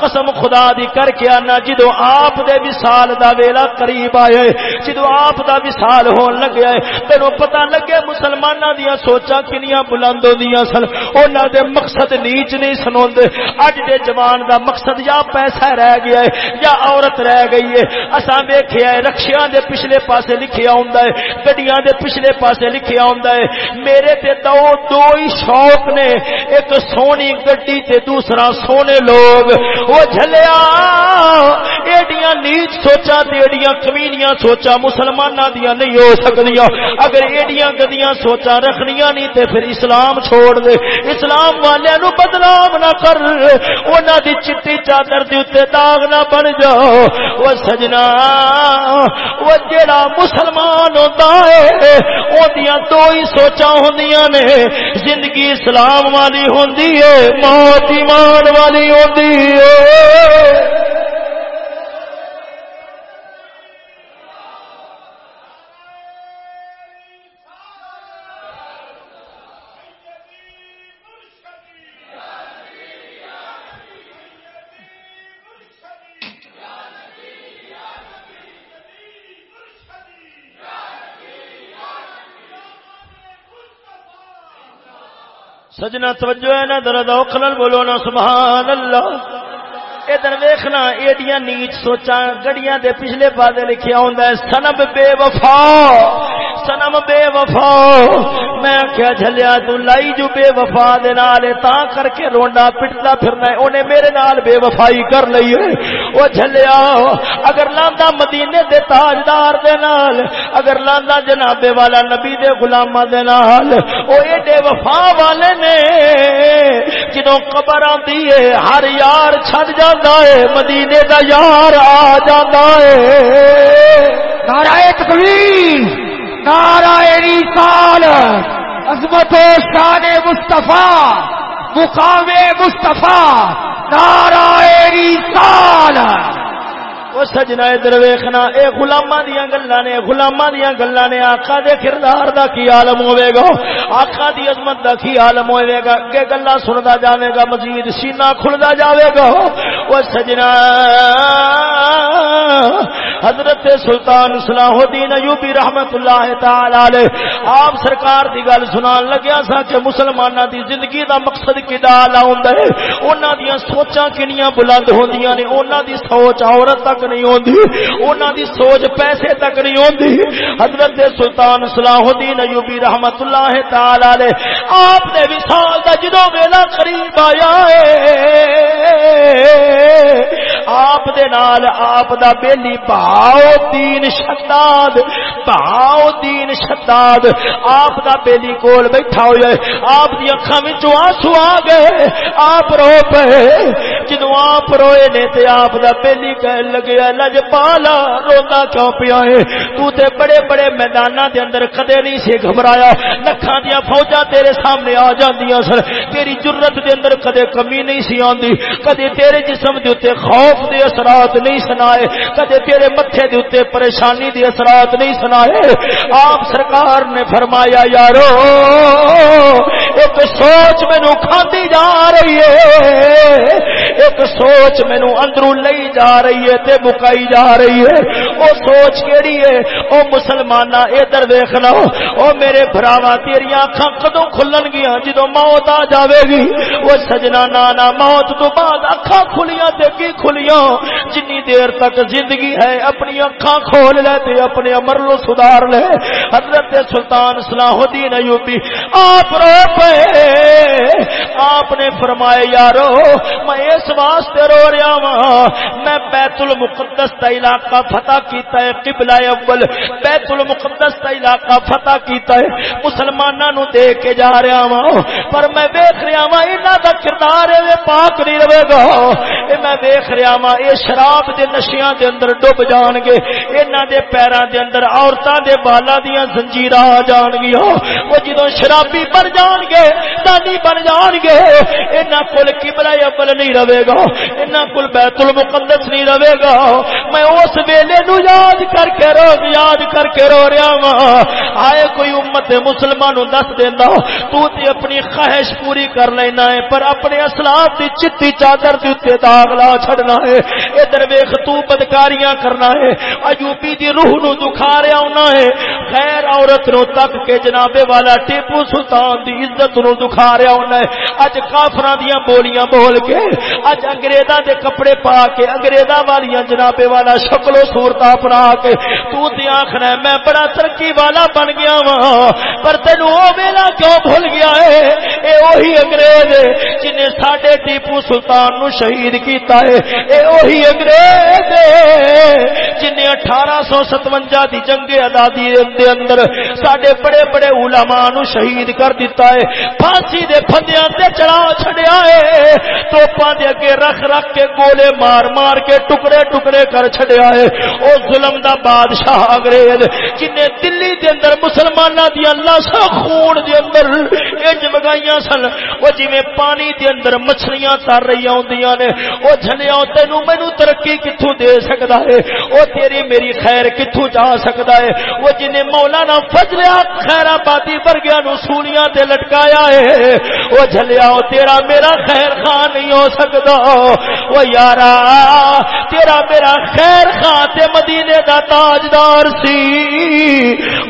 قسم خدا دی کر کے آنا، جدو آپ دے وصال دا ویلا قریب آئے، جدو آپ دا وصال ہون لگیا ہے تینو پتہ لگے مسلماناں دیاں سوچاں کنیاں بلند ہوندیاں سن، انہاں دے مقصد نیچ نہیں سنوندے۔ اج دے جوان دا مقصد یا پیسہ رہ گیا ہے، یا عورت رہ گئی ہے۔ اساں ویکھیا ہے رکشیاں دے پچھلے پاسے لکھیا ہوندا ہے، گڈیاں دے پچھلے پاسے لکھیا ہوندا ہے۔ میرے تے دو دو ہی شوق نے، ایک سونی گڈی تے دوسرا سونے لوگ۔ وہ جھلیا ایڈیاں نیچ سوچا تے ایڈیاں کمینیاں سوچا مسلماناں دیاں نہیں ہو سکدیاں اگر ایڈیاں گدیاں سوچا رکھنیاں نہیں تے پھر اسلام چھوڑ دے۔ اسلام والے نو بدنام نہ کر، انہاں دی چٹی چادر دے اوتے داغ نہ بن جاؤ او سجنا، او جڑا مسلمان ہوندا ہے اودیاں دو ہی سوچا ہوندیاں نے۔ زندگی اسلام والی ہوندی ہے، موت ایمان والی ہوندی ہے۔ سجنا توجہ ہے نا درد اوکھلن بولو نا سبحان اللہ۔ ادھر ویکھنا، ایڈیاں نیچ سوچا گڑیاں دے پچھلے پاسے لکھیا ہوندا ہے، سنم بے وفا سنم بے وفا میں کیا جھلیا، تو لائی جو بے وفا دے نال تا کر کے روندا پٹدا پھرنا ہے، اونے میرے نال بے وفائی کر لئی ہے. او جھلیا، اگر لاندا مدینے دے تاجدار دے نال، اگر لاندا جناب والا نبی دے غلاماں دے نال، او ایڈے وفا والے نے، جدوں قبر آندی ہے، ہر یار چھڈ جاندا ہے مدینے دا یار آ جاندا ہے نعرہ تکبیر نعرہ رسال عظمت و شان مصطفیٰ مقام مصطفیٰ نعرہ رسال وہ سجنا ادھر ویخنا اے غلاماں دیاں گلاں نے، غلاماں دیاں گلاں نے آقا دے کردار دا کی عالم ہوے گا؟ آقا دی عظمت دا کی عالم ہوے گا؟ اگے گلاں سندا جاوے گا، مزید سینہ کھلدا جاوے گا۔ وہ سجنا حضرت سلطان صلاح الدین ایوبی رحمت اللہ تعالی علیہ۔ آپ سرکار دی گل سنان لگیا سا کہ مسلماناں دی زندگی دا مقصد کدا لاوندا ہے؟ انہاں دیاں سوچاں کنیاں بلند ہوندیاں نے؟ انہاں دی سوچ عورت تک تک نہیں ہوندی، انہاں دی سوچ پیسے تک نہیں ہوندی۔ حضرت سلطان صلاح الدین ایوبی رحمت اللہ تعالی علیہ، آپ نے وصال دا جدوں ویلا قریب آیا ہے۔ آپ دے نال آپ دا بیلی بھاؤ دین شداد بھاؤ دین شداد، آپ دا بیلی کول بیٹھا ہویا ہے۔ آپ دی اکھاں وچوں آنسو آ گئے، آپ رو پے۔ جدوں آپ روئے نے تے آپ دا بیلی کہن لگے لج پالا روندا کیوں پیا ہے؟ تو تے بڑے بڑے میداناں دے اندر کدے نہیں سی گھبرایا۔ لکھاں دیاں فوجاں تیرے سامنے آ جاندیاں سن۔ تیری جرت دے اندر کدے کمی نہیں سی آندی۔ کدے تیرے جسم دے اوتے خوف دے اثرات نہیں سنائے۔ کدے تیرے متھے دے اوتے پریشانی دے اثرات نہیں سنائے۔ آپ سرکار نے فرمایا، یارو، ایک سوچ مینو کھاندی جا رہی ہے۔ ایک سوچ مینو اندروں لئی جا رہی ہے تے مکائی جا رہی ہے۔ او سوچ کیڑی ہے؟ او مسلمانہ ادھر دیکھنا او میرے بھراوا تیری اکھاں کدوں کھلن گیاں؟ جدوں موت آ جاوے گی، او سجنا نانا، موت تو بعد اکھاں کھلیاں تے کی کھلیاں؟ جنی دیر تک زندگی ہے، اپنی اکھاں کھول لے تے اپنے عمر لو سدھار لے۔ حضرت سلطان صلاح الدین ایوبی، آپ رو پے۔ آپ نے فرمایا، یارو، میں اس واسطے رو رہا ہوں میں بیت المقدس کا علاقہ فتح کیتا ہے، قبلہ اول۔ بیت المقدس کا علاقہ فتح کیتا ہے۔ مسلمانوں نو دے کے جا رہا ہوں پر میں دیکھ رہا ہوں انہاں دا کردار ہے پاک نہیں رہے گا۔ اے میں دیکھ رہا ہوں اے شراب دے نشیاں دے اندر ڈوب جان گے۔ انہاں دے پیراں دے اندر عورتاں دے بالاں دیاں زنجیراں آ جان گیاں۔ وہ جدوں شرابی بن جان گے، دانی بن جان گے، انہاں کول قبلہ اول نہیں رہے۔ رہے گا۔ انہاں کول بیت المقدس نہیں رہے گا۔ میں اس ویلے نو یاد کر کے رو یاد کر کے رو رہا وا آئے کوئی امت مسلمان دس دینا تو تے اپنی خواہش پوری کر لینا ہے، پر اپنے اسلاف دی چتی چادر دے اتنے داغ لا چھڑنا ہے۔ ادھر ویخ تو بدکاریاں کرنا ہے۔ ایوبی دی روح نو دکھا رہا ہونا ہے۔ خیر عورت نو تک کے جنابے والا ٹیپو سلطان دی عزت نو دکھا رہا ہونا ہے۔ اج کافراں دیاں بولیاں بول کے اج انگریزاں دے کپڑے پا کے، انگریزاں والیاں جنابے والا شکل و صورت اپنا کے۔ تو تے آکھنا میں بڑا ترقی والا بن گیا وا پر تینو او ویلا کیوں بھول گیا ہے؟ اے وہی انگریز جن نے ساڈے ٹیپو سلطان نو شہید کیتا ہے۔ اے وہی انگریز جن نے 1857 دی جنگ آزادی دے اندر ساڈے بڑے بڑے علماء نو شہید کر دیتا ہے۔ پھانسی دے پھندیاں تے چڑھا چھڑیا ہے۔ توپاں دے اگے رکھ رکھ کے گولے مار مار کے ٹکڑے ٹکڑے کر چھڑیا ہے۔ او ظلم دا بادشاہ انگریز جن دلی دے اندر مسلماناں دی اللہ خون دے اندر انج مگائیاں سن۔ او جویں پانی دے اندر مچھلیاں تر رہی ہوندیاں نے، او جھلیا تینو مینوں ترقی کتھوں دے سکدا ہے؟ او تیری میری خیر کتھوں جا سکدا ہے؟ او جن مولانا فضل خیر آبادی ورگیاں نو سونیاں تے لٹکایا ہے۔ او جھلیا تیرا میرا خیر خان نہیں ہو سکدا۔ او یارا، تیرا میرا خیر خان تے مدینے دا تاجدار سی۔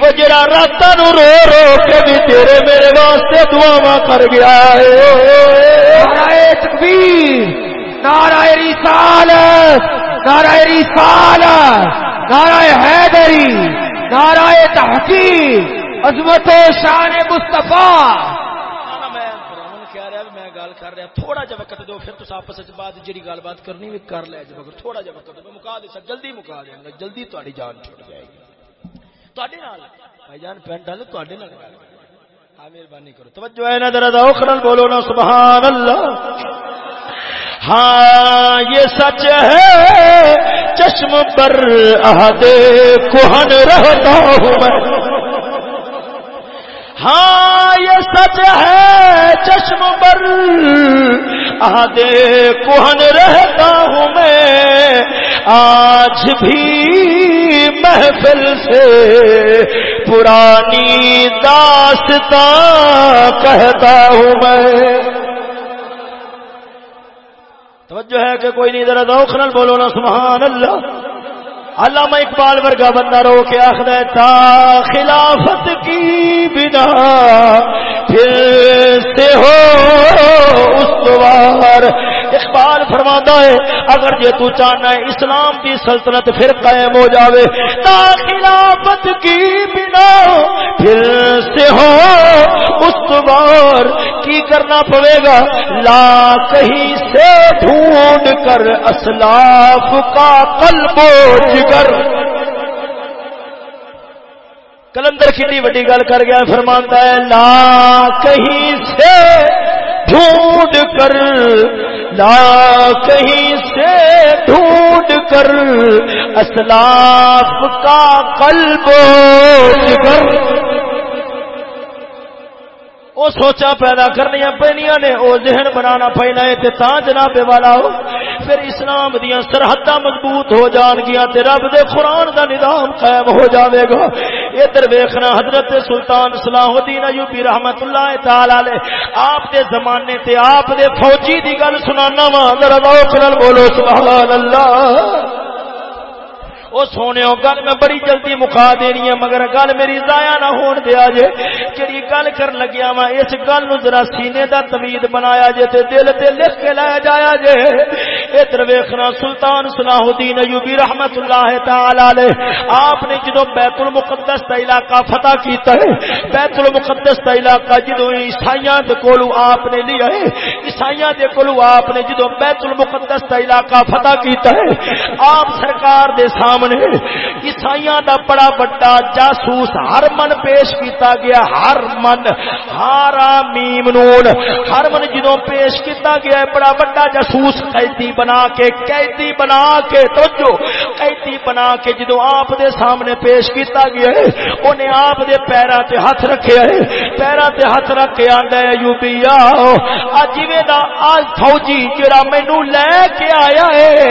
وہ جڑا راتا نو رو رو کے بھی تیرے میرے واسطے دعا کر گیا ہے۔ نعرہ تکبیر، نعرہ رسالت نعرہ رسالت، نعرہ حیدری، نعرہ تحقیق، عظمت و شان مصطفیٰ۔ کر رہا تھوڑا جا وقت دو، پھر تو آپس بات جی گل بات کرنی بھی کر لیا جب جی، اگر تھوڑا جا وقت دو۔ مکا دے جلدی مکا دیا گا جلدی تاری جان چھوٹ جائے گی۔ بھائی جان پینٹ ڈال تے ہاں مہربانی کرو۔ توجہ ہے نا درد اوکھرل بولو نا سبحان اللہ ہاں یہ سچ ہے۔ چشم پر آدے کوہن رہتا ہوں میں۔ ہاں یہ سچ ہے، چشم پر۔ آدھے کوہن رہتا ہوں میں، آج بھی محفل سے۔ پرانی داستان کہتا ہوں میں۔ توجہ ہے کہ کوئی نہیں، ذرا دوکھنل بولو نا، سبحان اللہ۔ علامہ اقبال ورگا بندہ رو کے آخر تا خلافت کی بنا، پھر سے ہو استوار اقبال فرما ہے، اگر جے تو چاہنا ہے اسلام کی سلطنت پھر قائم ہو جاوے، تا خلافت کی بنا پھر سے ہو استوار کی کرنا پڑے گا؟ لا کہیں سے ڈھونڈ کر اسلاف کا قلب و جگر۔ کلندر کتنی وڈی گل کر گیا فرمانتا ہے، لا کہیں سے ڈھونڈ کر لا کہیں سے ڈھونڈ کر اسلاف کا قلب و جگر وہ سوچا پیدا کرنی پہنیا نے وہ ذہن بنانا پینا ہے تا جناب والا ہو۔ پھر اسلام دیا سرحد مضبوط ہو جان گیا تے رب دے قرآن دا نظام قائم ہو جاوے گا۔ ادھر ویخنا حضرت سلطان صلاح الدین ایوبی رحمت اللہ تعالی آپ دے زمانے تے آپ دے فوجی دی گل سنانا وا، ذرا بولو، سبحان اللہ۔ وہ سونے گل میں بڑی جلدی مکا دینی ہے، مگر گل میری ضائع نہ ہون دیا جے جی گل کر لگیا وا اس گل نو ذرا سینے دا تمید بنایا جے تے دل تے لکھ کے لایا جایا جے۔ ادھر ویکھنا، سلطان صلاح الدین ایوبی رحمت اللہ تعالی علیہ، آپ نے جدو بیت المقدس دا علاقہ فتح کیتا ہے، بیت المقدس دا علاقہ جدو عیسائیاں دے کولو آپ نے لیا ہے، عیسائیاں دے کولو آپ نے جدو بیت المقدس دا علاقہ فتح کیتا ہے۔ آپ سرکار دے سامنے سامنے عیسائیاں دا بڑا بڑا جاسوس ہر من پیش کیتا گیا، ہر من، ہارا میم نون، ہر من جدو پیش کیتا گیا ہے، بڑا بڑا جاسوس قیدی بنا کے، قیدی بنا کے، توجہ، قیدی بنا کے جدو آپ دے سامنے پیش کیتا گیا ہے، انہیں آپ دے پیرا تے ہاتھ رکھے ہے پیرا تے ہاتھ رکھ کے آندا ہے یوبی آؤ اج دا آج فوجی جڑا مینوں لے کے آیا ہے،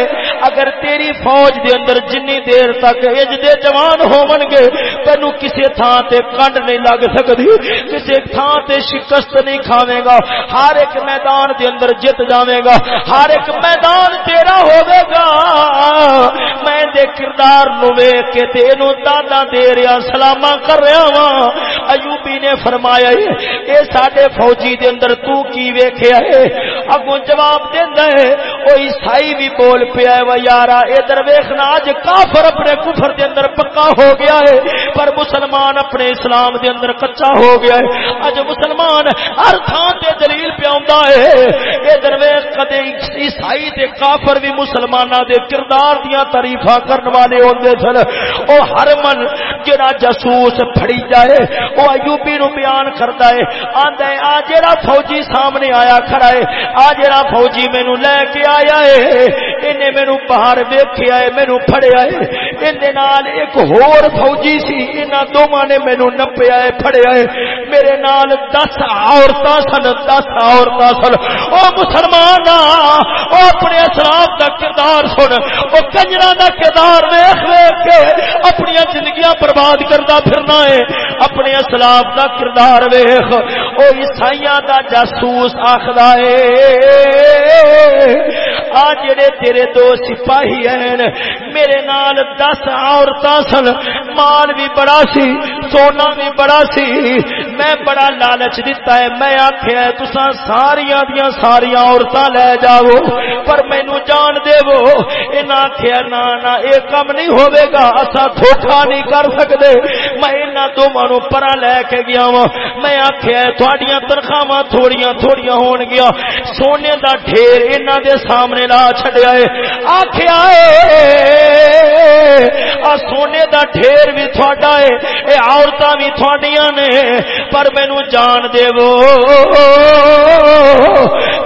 اگر تیری فوج دے اندر جنی دیر تک اج دے جوان ہون گے۔ تینو کسے تھان تے کنڈ نہیں لگ سکدی۔ کسے تھان تے شکست نہیں کھاوے گا۔ ہر ایک میدان دے اندر جت جاوے گا۔ ہر ایک میدان تیرا ہوے گا۔ میں دے کردار نو ویکھ کے تے اینو دادا دے رہا سلاما کر رہا وا ایوبی نے فرمایا ہے اے ساڈے فوجی دے اندر تو کی ویکھیا ہے اگوں جواب دیندا ہے او عیسائی بھی بول پیا ہے و یارا، ادھر ویکھنا اج کافر کافر اپنے کفر دے اندر پکا ہو گیا ہے، پر مسلمان اپنے اسلام دے اندر کچا ہو گیا ہے۔ اج مسلمان ہر تھان تے دلیل پیاوندا ہے۔ ادھر ویکھ کدے عیسائی تے کافر بھی مسلماناں دے کردار دیاں تعریفاں کرن والے ہوندے سن، او ہر من جڑا جاسوس پھڑی جائے او ایوبی نو بیان کردا ہے۔ آندا ہے، آ جڑا فوجی سامنے آیا کھڑا ہے، آ جڑا فوجی مینوں لے کے آیا ہے۔ اینے مینوں باہر ویکھیا ہے، مینوں پھڑیا ہے۔ ایندے نال ایک ہور فوجی سی، انہاں دوواں نے مینوں نپیا ہے، پھڑیا ہے۔ میرے نال 10 عورتاں سن 10 عورتاں سن۔ او مسلمان او اپنے اسلام دا کردار سن۔ او کنجراں دا کردار ویکھ ویکھ کے اپنی زندگیاں برباد کردا پھرنا ہے۔ اپنے اسلام دا کردار ویکھ۔ او عیسائیاں دا جاسوس آکھدا ہے۔ آ جڑے تیرے دو سپاہی ہیں، میرے نال دس عورتاں سن، مال بھی بڑا سی، سونا بھی بڑا سی، میں بڑا لالچ دیتا ہے، میں آخیا تسا ساریا دیا ساریا عورتاں لے جاؤ، پر مینو جان دے وہ آخیا نا نا یہ کم نہیں ہوئے گا اصا دھوکھا نہیں کر سکتے میں انہوں دونوں پرا لے کے گیا وا میں آخیا تھوڑیاں تنخواہ تھوڑیاں تھوڑیاں ہون گیا۔ سونے دا ڈھیر انہوں دے سامنے لا چڈیا ہے آخیا آ سونے دا ڈھیر بھی تھوڑا ہے اے عورتاں بھی تھوڑیاں نے پر مینو جان دے وہ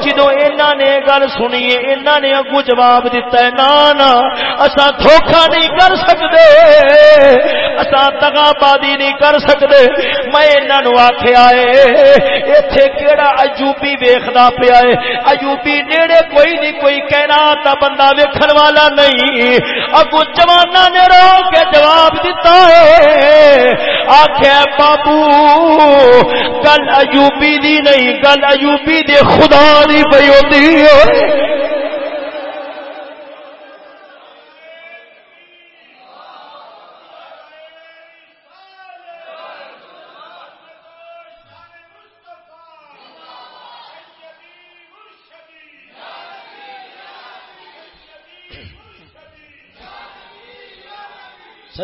جدو انہوں نے گل سنی انہوں نے اگو جواب دیتا ہے نا نا اسا دھوکھا نہیں کر سکتے اسا تگا بادی نہیں کر سکتے میں انہوں آخیا ہے اتے کہڑا اجوبی ویخنا پیا ہے اجوبی نیڑے کوئی نہیں، کوئی کہنا تا بندہ ویکھن والا نہیں۔ اگو جوانا نے رو کے جواب دیتا ہے آخیا بابو، گل اجوبی دی نہیں، گل اجوبی دے خدا دی پی ہوتی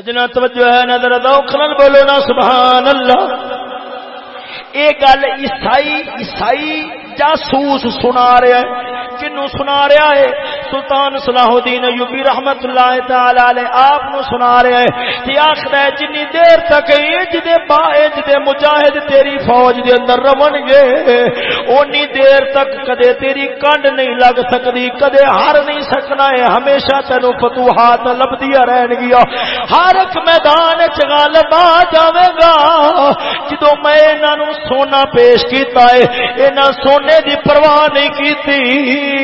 سجنا توجہ ہے، نظر دو بولو نا سبحان اللہ یہ گل عیسائی عیسائی جاسوس سنا رہا ہے کنو سنا رہا ہے۔ سلطان صلاح الدین ایوبی رحمت اللہ تعالی علیہ آپ نو سنا رہا ہے کہ آخر ہے جنی دیر تک انج دے باج دے مجاہد تیری فوج دے اندر رون گے، اونی دیر تک کدے تیری کنڈ نہیں لگ سکتی کدے ہار نہیں سکنا ہے۔ ہمیشہ تینو فتوحات لبدیا رہن گیا۔ ہر ایک میدان چ غالب آ جاوے گا۔ جدو میں انہاں نو سونا پیش کیتا ہے، انہاں سونے دی پرواہ نہیں کیتی۔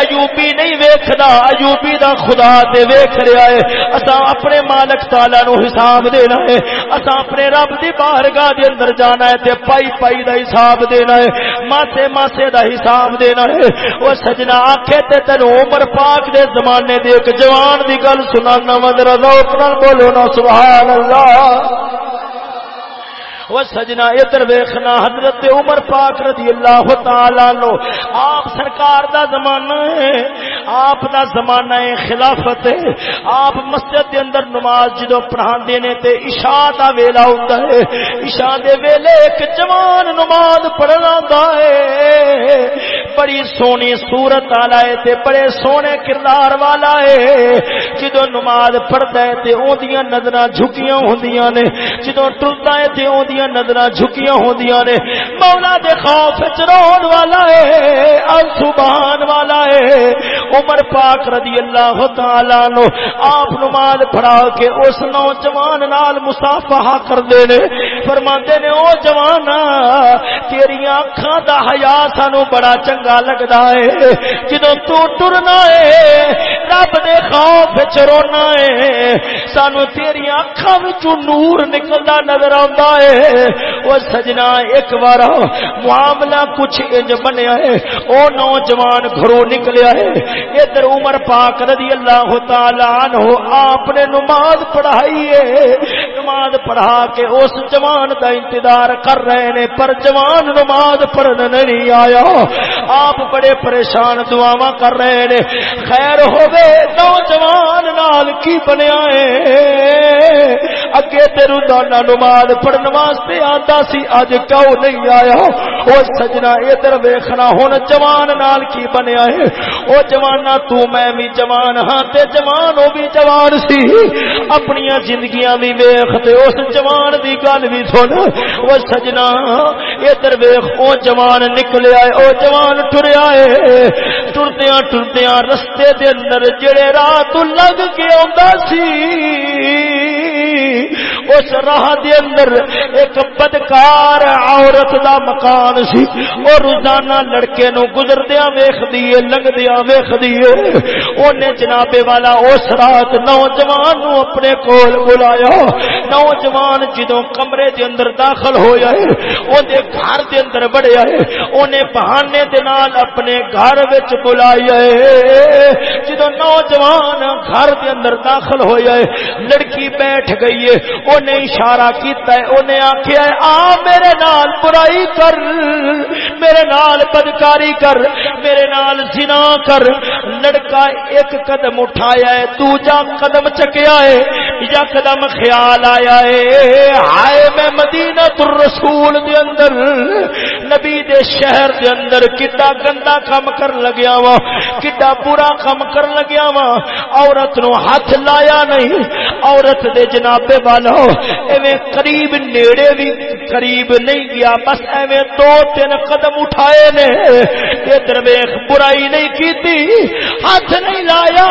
ایوبی نہیں ویکھدا، ایوبی دا خدا تے ویکھ رہا ہے۔ اسا اپنے مالک تعالی نو حساب دینا ہے۔ اسا اپنے رب دی بارگاہ دے اندر جانا ہے تے پائی پائی دا حساب دینا ہے۔ ماسے ماسے دا حساب دینا ہے۔ او سجنا آکھے تے تینو عمر پاک دے زمانے دے ایک جوان دی گل سنانا مدر ذوق نال بولو نا، سبحان اللہ۔ وہ سجنا ادھر ویخنا، حضرت عمر پاک رضی اللہ تعالی لو آپ سرکار دا زمانہ ہے، آپ دا زمانہ ہے خلافت ہے۔ آپ مسجد دے اندر نماز جدو پڑھا دینے تے عشاء دا ویلا ہوتا ہے۔ عشاء دے ویلے ایک جوان نماز پڑھنا دا ہے۔ بڑی سونی صورت والا ہے تے بڑے سونے کردار والا ہے۔ جدو نماز پڑھتا ہے تے اودیاں نظراں جھکیاں ہوندیاں نے۔ جدو ٹرتا ہے تے اودیاں نظر جھکیاں ہوندیاں نے۔ مولا دے خوف چ رون والا ہے سبحان والا ہے عمر پاک رضی اللہ تعالی نو آپ نماز پڑھا کے اس نوجوان نال مسافہ کر دے نے، فرماندے نے، او جوان تیریاں اکھاں دا حیا سانو بڑا چنگا لگدا ہے۔ جدوں تو ٹرنا ہے، رب دے خوف وچ رونا ہے، سانو تیریاں اکھاں وچوں نور نکلدا نظر آندا ہے۔ او سجنا، ایک بار معاملہ کچھ انج بنیا ہے۔ او نوجوان گھروں نکلیا ہے۔ ادھر عمر پاک رضی اللہ تعالی عنہ آپ نے نماز پڑھائی ہے۔ نماز پڑھا کے اس جوان دا انتظار کر رہے نے، پر جوان نماز پڑھنے نہیں آیا۔ آپ بڑے پریشان دعا کر رہے نے۔ خیر ہوے نوجوان نال کی بنیا ہے؟ اگے تیرو دانا نماز پڑھن واسطے آتا سی، اج کیوں نہیں آیا؟ او سجنا ادھر ویکھنا، ہن جوان نال کی بنیا ہے؟ او جوانا، تو میں بھی جوان ہاں تے جوان او بھی جوان سی۔ اپنی زندگیاں بھی ویکھ تے اس جوان دی گل بھی سن۔ او سجنا، ادھر ویکھ او جوان نکلیا ہے او جوان ٹریا ہے ٹردیاں ٹردیاں رستے دے اندر جڑے راہ تو لگ کے آندا سی۔ اس راہ دے اندر ایک بدکار عورت دا مکان سی۔ او روزانہ لڑکے نو گزردیاں ویکھدی ہے، لنگدیاں ویکھدی ہے۔ اونے جناب والا اس رات نوجوان نو اپنے کول بلایا۔ نوجوان جدوں کمرے دے اندر داخل ہویا ہے اون دے گھر دے اندر بڑیا ہے۔ اونے بہانے دے نال اپنے گھر وچ بلایا ہے۔ جدوں نوجوان گھر دے اندر داخل ہویا ہے، لڑکی بیٹھ گئی ہے۔ انہیں اشارہ کیتا ہے، انہیں آخیا ہے، آ میرے نال برائی کر، میرے نال بدکاری کر، میرے نال زنا کر۔ لڑکا ایک قدم اٹھایا ہے تو جا قدم چکیا ہے یا قدم خیال آیا ہے، ہائے میں مدینہ الرسول دے اندر، نبی دے شہر دے اندر کتا گندا کام کر لگیا وا کتا برا کام کر لگیا وا عورت نو ہاتھ لایا نہیں، عورت دے جنابے والا ایویں قریب نیڑے بھی قریب نہیں گیا، بس ایویں دو تین قدم اٹھائے نے۔ ادھر ویخ برائی نہیں کیتی، ہاتھ نہیں لایا۔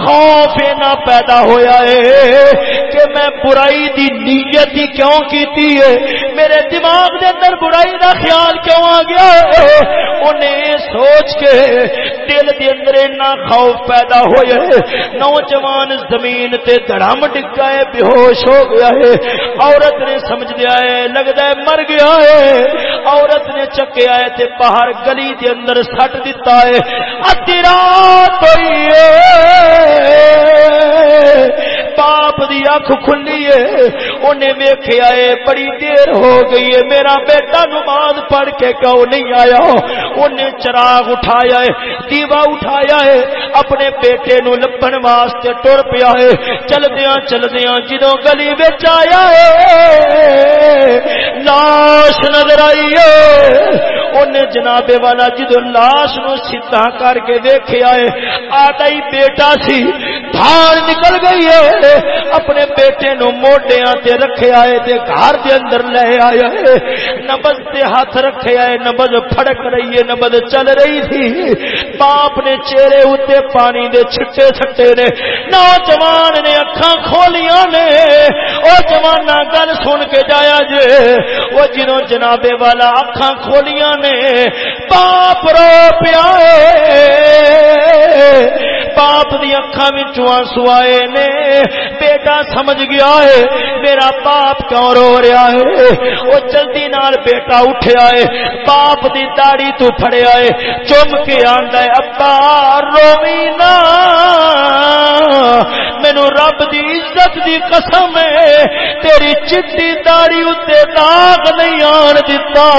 خوف نہ پیدا ہویا ہے کہ میں برائی دی نیت ہی کیوں کیتی ہے میرے دماغ دے اندر برائی دا خیال کیوں آ گیا انہیں سوچ کے دل دے اندر اتنا خوف پیدا ہویا نوجوان زمین تے دڑم ڈگا ہے بے ہوش ہو گیا ہے۔ عورت نے سمجھ لیا ہے لگتا ہے مر گیا ہے۔ عورت نے چکیا ہے تے باہر گلی دے اندر سٹ دتا ہے۔ ادی رات ہوئی باپ دی اکھ کھلی ہے۔ انہیں ویکھیا ہے، بڑی دیر ہو گئی ہے۔ میرا بیٹا نماز پڑھ کے کیوں نہیں آیا؟ انہیں چراغ اٹھایا ہے، دیوا اٹھایا ہے۔ اپنے بیٹے نو لبن واسطے ٹر پیا ہے۔ چلدیاں چلدیاں جدوں گلی بچ آیا ہے لاش نظر آئی ہے۔ انہیں جنابے والا جدو لاش نو سیدھا کر کے دیکھا ہے، آتا ہی بیٹا سی دھار نکل گئی ہے۔ اپنے بیٹے نو موڈیاں تے رکھے آئے تے گھر دے اندر لے آیا ہے۔ نبض تے ہاتھ رکھے آئے نبض پھڑک رہی ہے، نبض چل رہی تھی۔ باپ نے چہرے ہوتے پانی دے چھٹے چھٹے نے۔ نوجوان نے اکھاں کھولیاں نے۔ او جوانا گل سن کے جایا جے۔ وہ جنوں جنابے والا اکھاں کھولیاں نے باپ رو پیا باپ دی اکھاں وچوں آنسو آئے نے۔ بیٹا سمجھ گیا ہے، میرا باپ کیوں رو رہا ہے؟ وہ جلدی نال بیٹا اٹھیا ہے۔ باپ دی داڑھی تو پھڑیا ہے۔ چم کے آندا ہے، ابا روی نا۔ مینو رب دی عزت دی قسم ہے۔ تیری چٹی داڑھی اتنے داغ نہیں آن دتا۔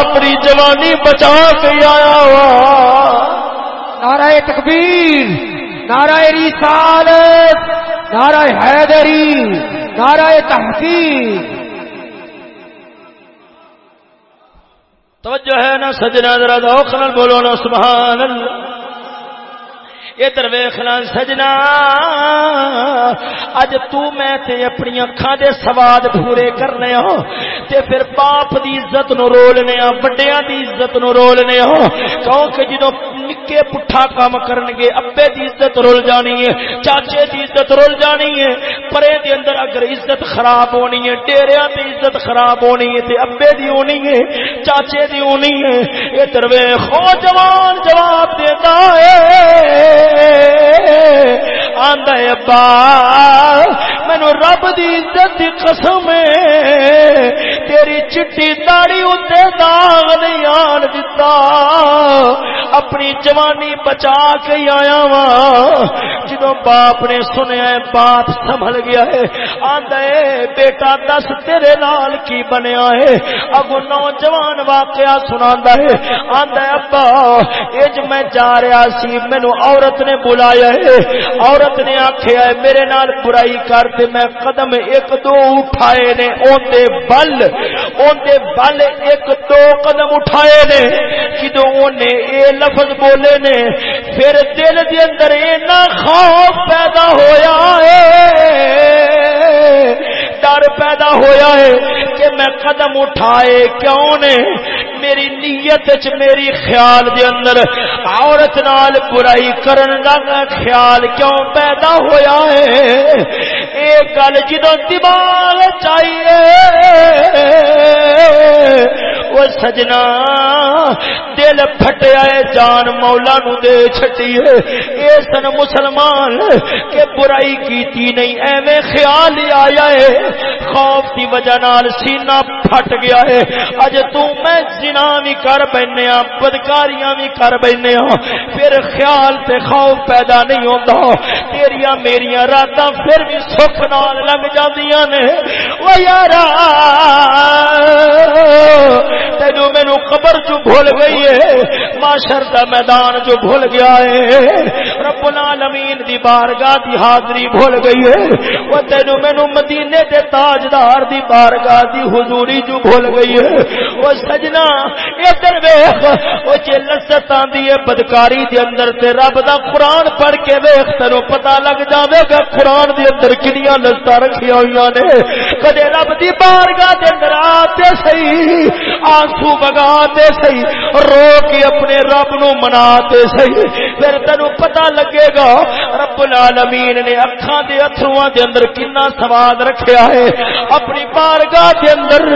اپنی جوانی بچا کے آیا ہوا نعرہ تکبیر۔ نعرہ رسالت، نعرہ حیدری، نعرہ تحقیق۔ توجہ ہے نا سجنا ذرا دوخل بولو نا، سبحان اللہ۔ ادھر ویخنا سجنا۔ اج تو میں تے اپنی اکھاں دے سواد پورے کرنے ہو تے پھر باپ دی عزت نو رولنے ہاں بڑیاں دی عزت نو رولنے ہو کیونکہ جدوں کے پٹھا کام کرن گے، ابے دی عزت رول جانی ہے، چاچے دی عزت رول جانی ہے۔ پرے دے اندر اگر عزت خراب ہونی ہے ڈیریاں تے عزت خراب ہونی ہے، تے ابے دی ہونی ہے، چاچے دی ہونی ہے اے دروے خو جوان جواب دیتا ہے۔ آندا ہے ابا، مینو رب دی عزت دی قسم تیری چٹی داڑی اتنے داغ نہیں آن دتا۔ اپنی جوانی بچا کے آیا وا جدو باپ نے سنیا باپ سنبھل گیا ہے۔ آدھے بیٹا دس تیرے نال کی بنیا ہے۔ اگو نوجوان واقعہ سنا ہے۔ آدھا ابا اج میں جا رہا سی، مینو عورت نے بلایا ہے، عورت نے آخیا ہے، میرے نال برائی کرتے میں قدم ایک دو اٹھائے نے، اوندے بل اوندے بل ایک دو قدم اٹھائے نے۔ جدو اونے اے لفظ بولے نے، پھر دل دے اندر اینا خوف پیدا ہویا ہے۔ ڈر پیدا ہویا ہے کہ میں قدم اٹھائے کیوں نے؟ میری نیت چ میری خیال دے اندر عورت نال برائی کرن دا خیال کیوں پیدا ہویا ہے؟ اے گل جدوں دماغ چاہیے وہ سجنا دل پھٹیا ہے جان مولا نو دے چھٹی ہے اے سن مسلمان کہ برائی کیتی نہیں ایویں خیال ہی آیا ہے خوف دی وجہ نال سینہ پھٹ گیا ہے اج تو میں زنا بھی کر بینے ہاں بدکاریاں بھی کر بینے ہاں پھر خیال تے خوف پیدا نہیں ہوندا تیریاں میریاں راتاں پھر بھی سکھ نال لگ جاندیاں نے او یارا تینو مینو قبر جو بھول گئی ہے، معاشر دا میدان جو بھول گیا ہے رب العالمین دی بارگاہ دی حاضری بھول گئی ہے، وہ تینو مینو مدینے دے تاجدار دی بارگاہ دی حضوری جو بھول گئی ہے۔ وہ سجنا، ادھر ویخ وہ جے لذت آندی ہے بدکاری دی اندر تے رب دا قرآن پڑھ کے ویخ تینو پتہ لگ جاوے گا قرآن دی اندر کنیاں لذت رکھی ہوئی نے کدے رب دی بارگاہ دے اندر آتے صحیح آنسو بگاتے سی رو کے اپنے رب نو مناتے سی پھر تینو پتا لگے گا، رب العالمین نے اکھاں دے اتھرواں دے اندر کنا سواد رکھیا ہے۔ اپنی بارگاہ دے اندر،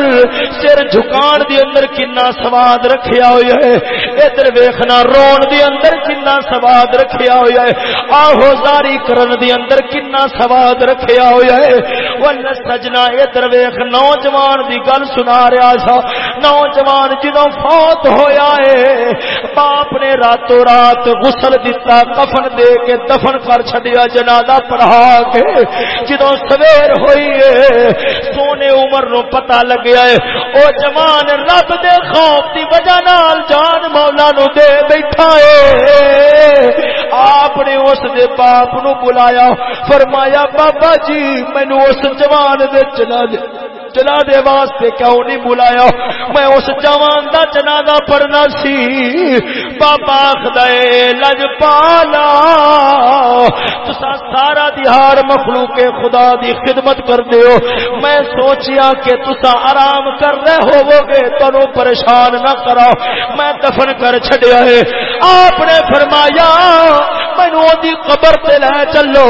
سر جھکان دے اندر کنا سواد رکھیا ہویا ہے۔ ادھر ویکھنا، رون دے اندر کنا سواد رکھیا ہویا ہے۔ آہو زاری کرن دے اندر کنا سواد رکھیا ہویا ہے۔ ول سجنا، ادھر ویکھ، نوجوان دی گل سنا رہا سا۔ نوجوان جدو فوت ہویا ہے باپ نے راتوں رات غسل دیتا کفن دے کے دفن کر چھڈیا جنازہ پڑھا کے جدو سویر ہوئی ہے سونے عمر نو پتہ لگیا ہے او جوان رب دے خوف دی وجہ نال جان مولا نو دے بیٹھا ہے آپ نے اس دے باپ نو بلایا، فرمایا، بابا جی مینو اس جوان دے چلا دے چلا دے واسطے کیوں نہیں بلایا؟ میں اس جوان دا جنازہ پڑھنا سی۔ بابا خدائے لج پالا۔ تسا سارا دیہار مخلوق خدا دی خدمت کر دیو میں سوچیا کہ تسا آرام کر رہے ہو گے تنو پریشان نہ کرا میں دفن کر چھڈیا ہے۔ آپ نے فرمایا مینو دی قبر تے لے چلو۔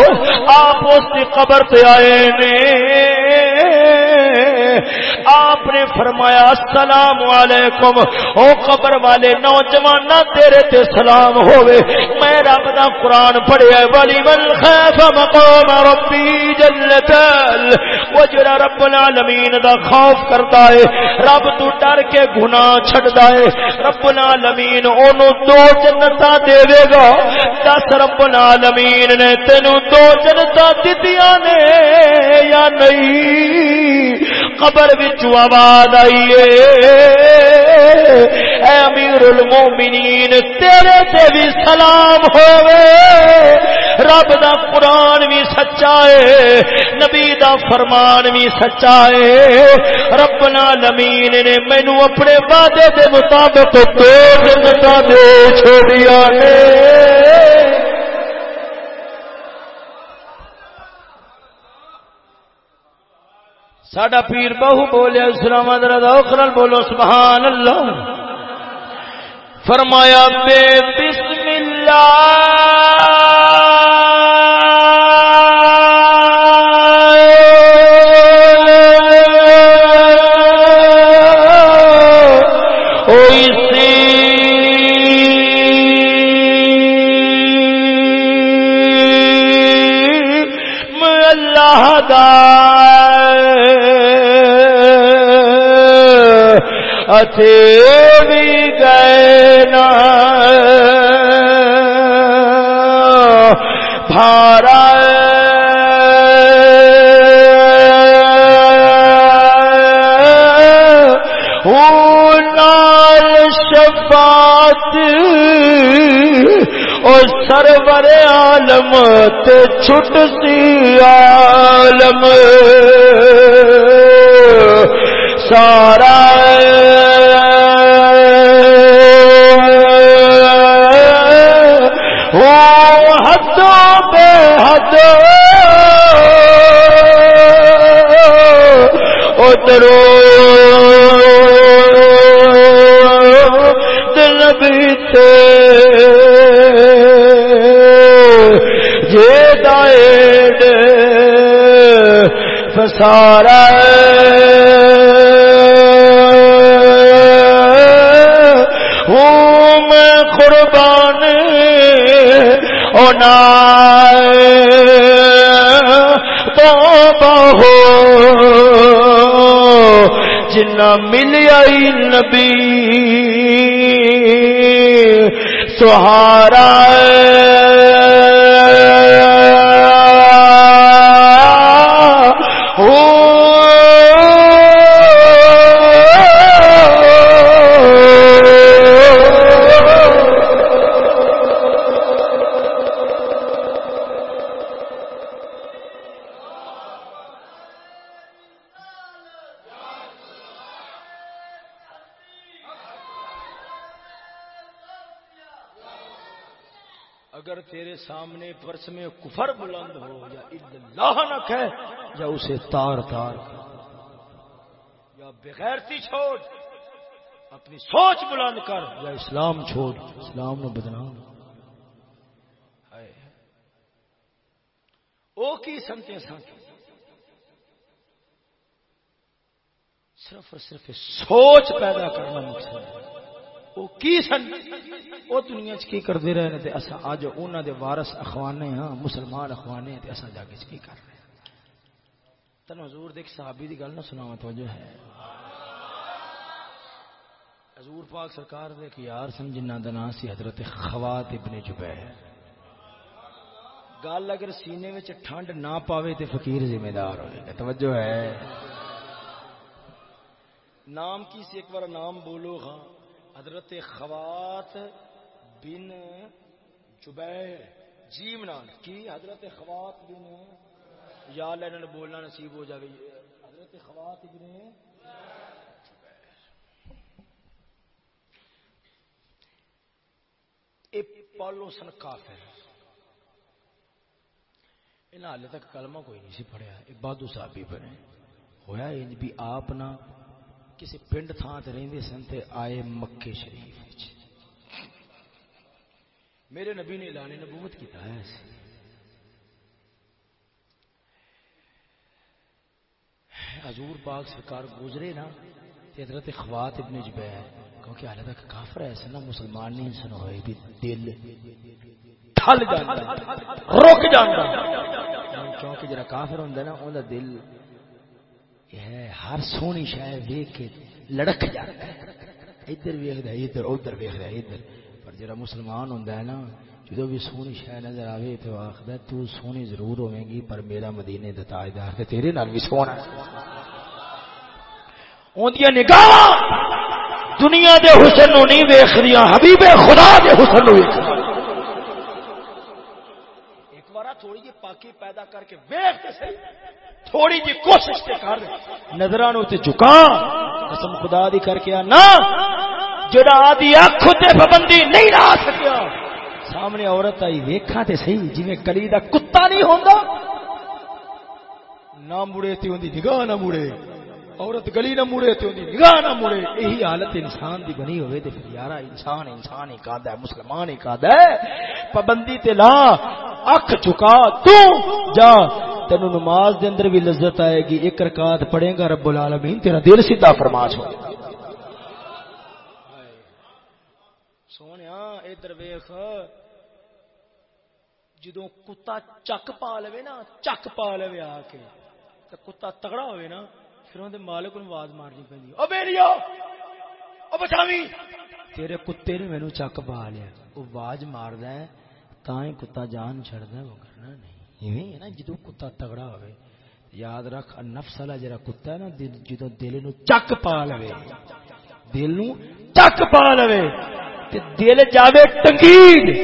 آپ اس دی قبر تے آئے نے۔ آپ نے فرمایا، السلام علیکم. او قبر والے نوجوان تیرے تے سلام ہوئے میں رب دا قرآن پڑھیا ولی من خاف مقام ربی جلتال وہ رب العالمین دا خوف کرتا ہے، رب تو ڈر کے گناہ چھڑدا ہے۔ رب العالمین اونوں دو جنتاں دے گا۔ دس رب العالمین نے تینوں دو جنتاں دتیاں نے، یا نہیں؟ قبر بچ آواز آئیے اے امیر المومنین تیرے تے بھی سلام ہوئے۔ رب دا قرآن بھی سچا ہے، نبی دا فرمان بھی سچا ہے۔ ربنا لمین نے مینو اپنے وعدے دے مطابق دو جنتا دے چھوڑیا نے ساڈا پیر بہو بولیا اسلام درد بولو سبحان اللہ فرمایا بے بسم اللہ۔ بھی گئے نا بھارا شفاعت اور سرور عالم تے چھٹ سی عالم۔ سارا اترو دل فسارا ہوں میں قربان ہونا جنا ملیا نبی سہارا میں کفر بلند ہو یا اللہ نہ کہے یا اسے تار تار کر۔ یا بغیرتی چھوڑ، اپنی سوچ بلند کر۔ یا اسلام چھوڑ، اسلام نو بدنام۔ او کی سمتے سانتے صرف اور صرف سوچ پیدا کرنا مقصد ہے۔ وہ کی سن؟ وہ دنیا چ کی کرتے رہے تے اسا اج انہاں دے وارث اخوانے ہاں مسلمان اخوانے تے اسا جا کے کی کر رہے ہیں۔ تن حضور دیکھ صحابی دی گل نہ سناواں تو ہے۔ حضور پاک سرکار دے کہ یار سمجھنا دنا سی حضرت خوات ابن جبیر۔ گل اگر سینے وچ ٹھنڈ نہ پاوے تے فقیر ذمہ دار ہوئے توجہ ہے۔ نام کی سی؟ ایک بار نام بولو ہاں۔ حضرت خوات بن جبیر جیم نام کی حضرت خوات بن؟ یا اللہ بولنا نصیب ہو جائے حضرت خوات بن پالو سن کافر۔ انہیں ہال تک کلمہ کوئی نہیں سی پڑھیا ایک بہادر صاحب بھی بنے ہوا انج بھی آپ نہ کسی پنڈ تھان سے رہتے سن تے آئے مکے شریف میرے نبی نے اعلان نبوت کیتا ہے۔ حضور پاک سرکار گزرے نا حضرت خوات ابن جبیر، کیونکہ حالت تک کافر ہے سنا مسلمان نہیں سن، ہوئے بھی دل ٹھل جاتا رک جاتا کیونکہ جرا کافر ہوندا نا، اوندا دل ہے، ہر سونی شاید ویک کے لڑک جاتا ہے۔ ادھر ویکد ادھر ادھر ویکد ادھر۔ پر جڑا مسلمان ہوں نا جدو بھی سونی شہ نظر آئے تو آخر تو سونی ضرور ہوے گی، پر میرا مدینے دا تاجدار تے تیرے نال بھی سونا اوندیاں نگاہ دنیا دے حسن نو نہیں ویکھدیاں، حبیب خدا دے حسن نو ویکھدیاں ایک بار تھوڑی جی پاکی پیدا کر کے ویخ تے صحیح تھوڑی جی کوشش تے کر نظرانو تے جھکا قسم خدا دی کر کے نا جڑا آدھی اکھ تے پابندی نہیں لا سکیا سامنے عورت آئی ویکھاں تے صحیح جویں کلی دا کتا نہیں ہوندا نہ مڑے تے ہوندی نگاہ نہ مڑے عورت گلی نہ مڑے تو نگاہ نہ مڑے یہی حالت انسان دی بنی ہوئے تے پھر یارا، انسان انسان ہی کہدا ہے، مسلمان ہی کہدا ہے۔ پابندی تے لا، اکھ چکا تو جا۔ تینو نماز دے اندر بھی لذت آئے گی، ایک رکعت پڑھے گا، رب العالمین، تیرا دل سیدھا فرما چھوڑے سونیا، ادھر ویکھ۔ جدو کتا چک پا لو نا، چک پا لو آ کے تو کتا تگڑا ہوئے نا پھر اندر مالک نو آواز مارنی پہ او بیلیو او بچاوی تیرے کتے نے مینو چک پا لیا وہ آواز مارد ہے تائیں کتا جان چڑھد وہ کرنا نہیں ایویں ہے نا جدو کتا تگڑا ہوئے یاد رکھ نفس والا جڑا کتا ہے نا جدو دل نو چک پا لوے دل نو چک پا لوے تے دل جاوے ٹنگیر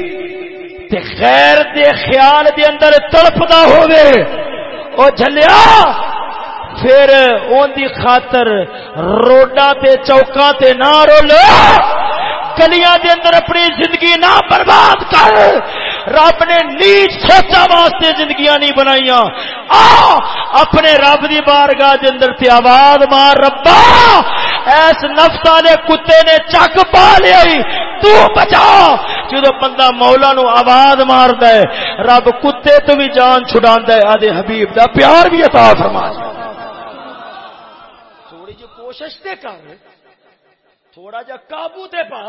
تے خیر دے خیال دے اندر تڑپدا ہوے او جھلیا پھر اون دی خاطر روڈا تے چوکاں تے نہ رول۔ گلیاں دے اندر اپنی زندگی نہ برباد کر۔ رب نے نیچ سوچا واسطے زندگیاں نہیں بنائی آ، اپنے رب دی بارگاہ دے اندر تے آواز مار، ربا، ایس نفس والے کتے نے چک پا لیا تو بچا۔ جدو بندہ مولا نو آواز مار دے رب کتے تو بھی جان چھڑا دے آدھے حبیب دا پیار بھی عطا فرما تھوڑی کوشش تے کر۔ تھوڑا جا قابو تے پا۔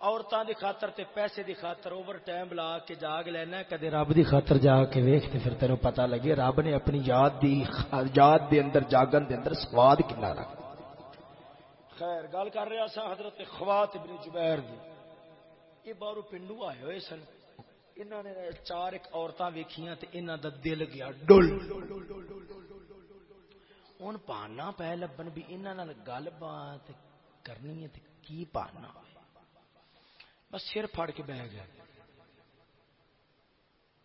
عورتوں دی خاطر تے پیسے دی خاطر اوور ٹائم لا کے جاگ لینا کدے رب دی خاطر جا کے ویکھ تے پھر تینوں پتہ لگے رب نے اپنی یاد دی یاد دے اندر، جاگن دے اندر سواد کنا رکھ۔ خیر، گل کر رہا سا حضرت خوات ابن جبیر دی۔ یہ بارو پنڈو آئے ہوئے سن۔ انہوں نے چار ایک عورتاں ویکھیاں تے انہاں دا دل گیا ڈل۔ ہن پانا پہ لبن بھی انہاں نال گل بات کرنی ہے تے کی پانا بس سر پھڑ کے بہ گیا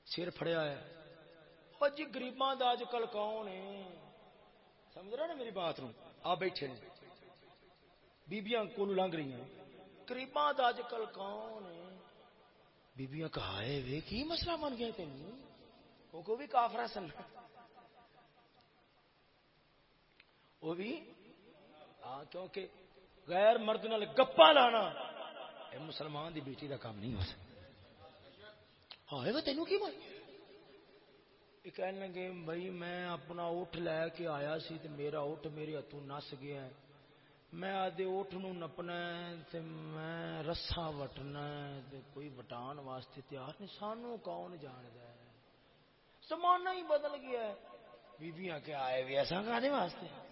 سر پھڑیا ہے جی گریباں دا اج کل کون ہے سمجھ رہا نا میری بات نو آ بیٹھے نے بیبیاں کو لنگ رہی ہیں گریباں دا اج کل کون ہے بیبیاں کہا ہے وے کی مسئلہ بن گیا تین وہ کو بھی کافرا سن وہ بھی؟ ہاں کیونکہ غیر مرد نال گپا لانا، اے مسلمان دی بیٹی دا کام نہیں ہو سکتا۔ ہاں وہ تینوں کی بھائی؟ یہ کہنے لگے، بھائی، میں اپنا اٹھ لے کے آیا سی تے میرا اٹھ میرے ہاتھوں نس گیا ہے۔ میں آدھے اٹھ نو نپنا ہے تے میں رسا وٹنا ہے تے کوئی وٹان واسطے تیار نہیں سانو کون جاندا ہے؟ زمانہ ہی بدل گیا ہے۔ بیبیاں کے آئے بھی ایسا کہنے واسطے؟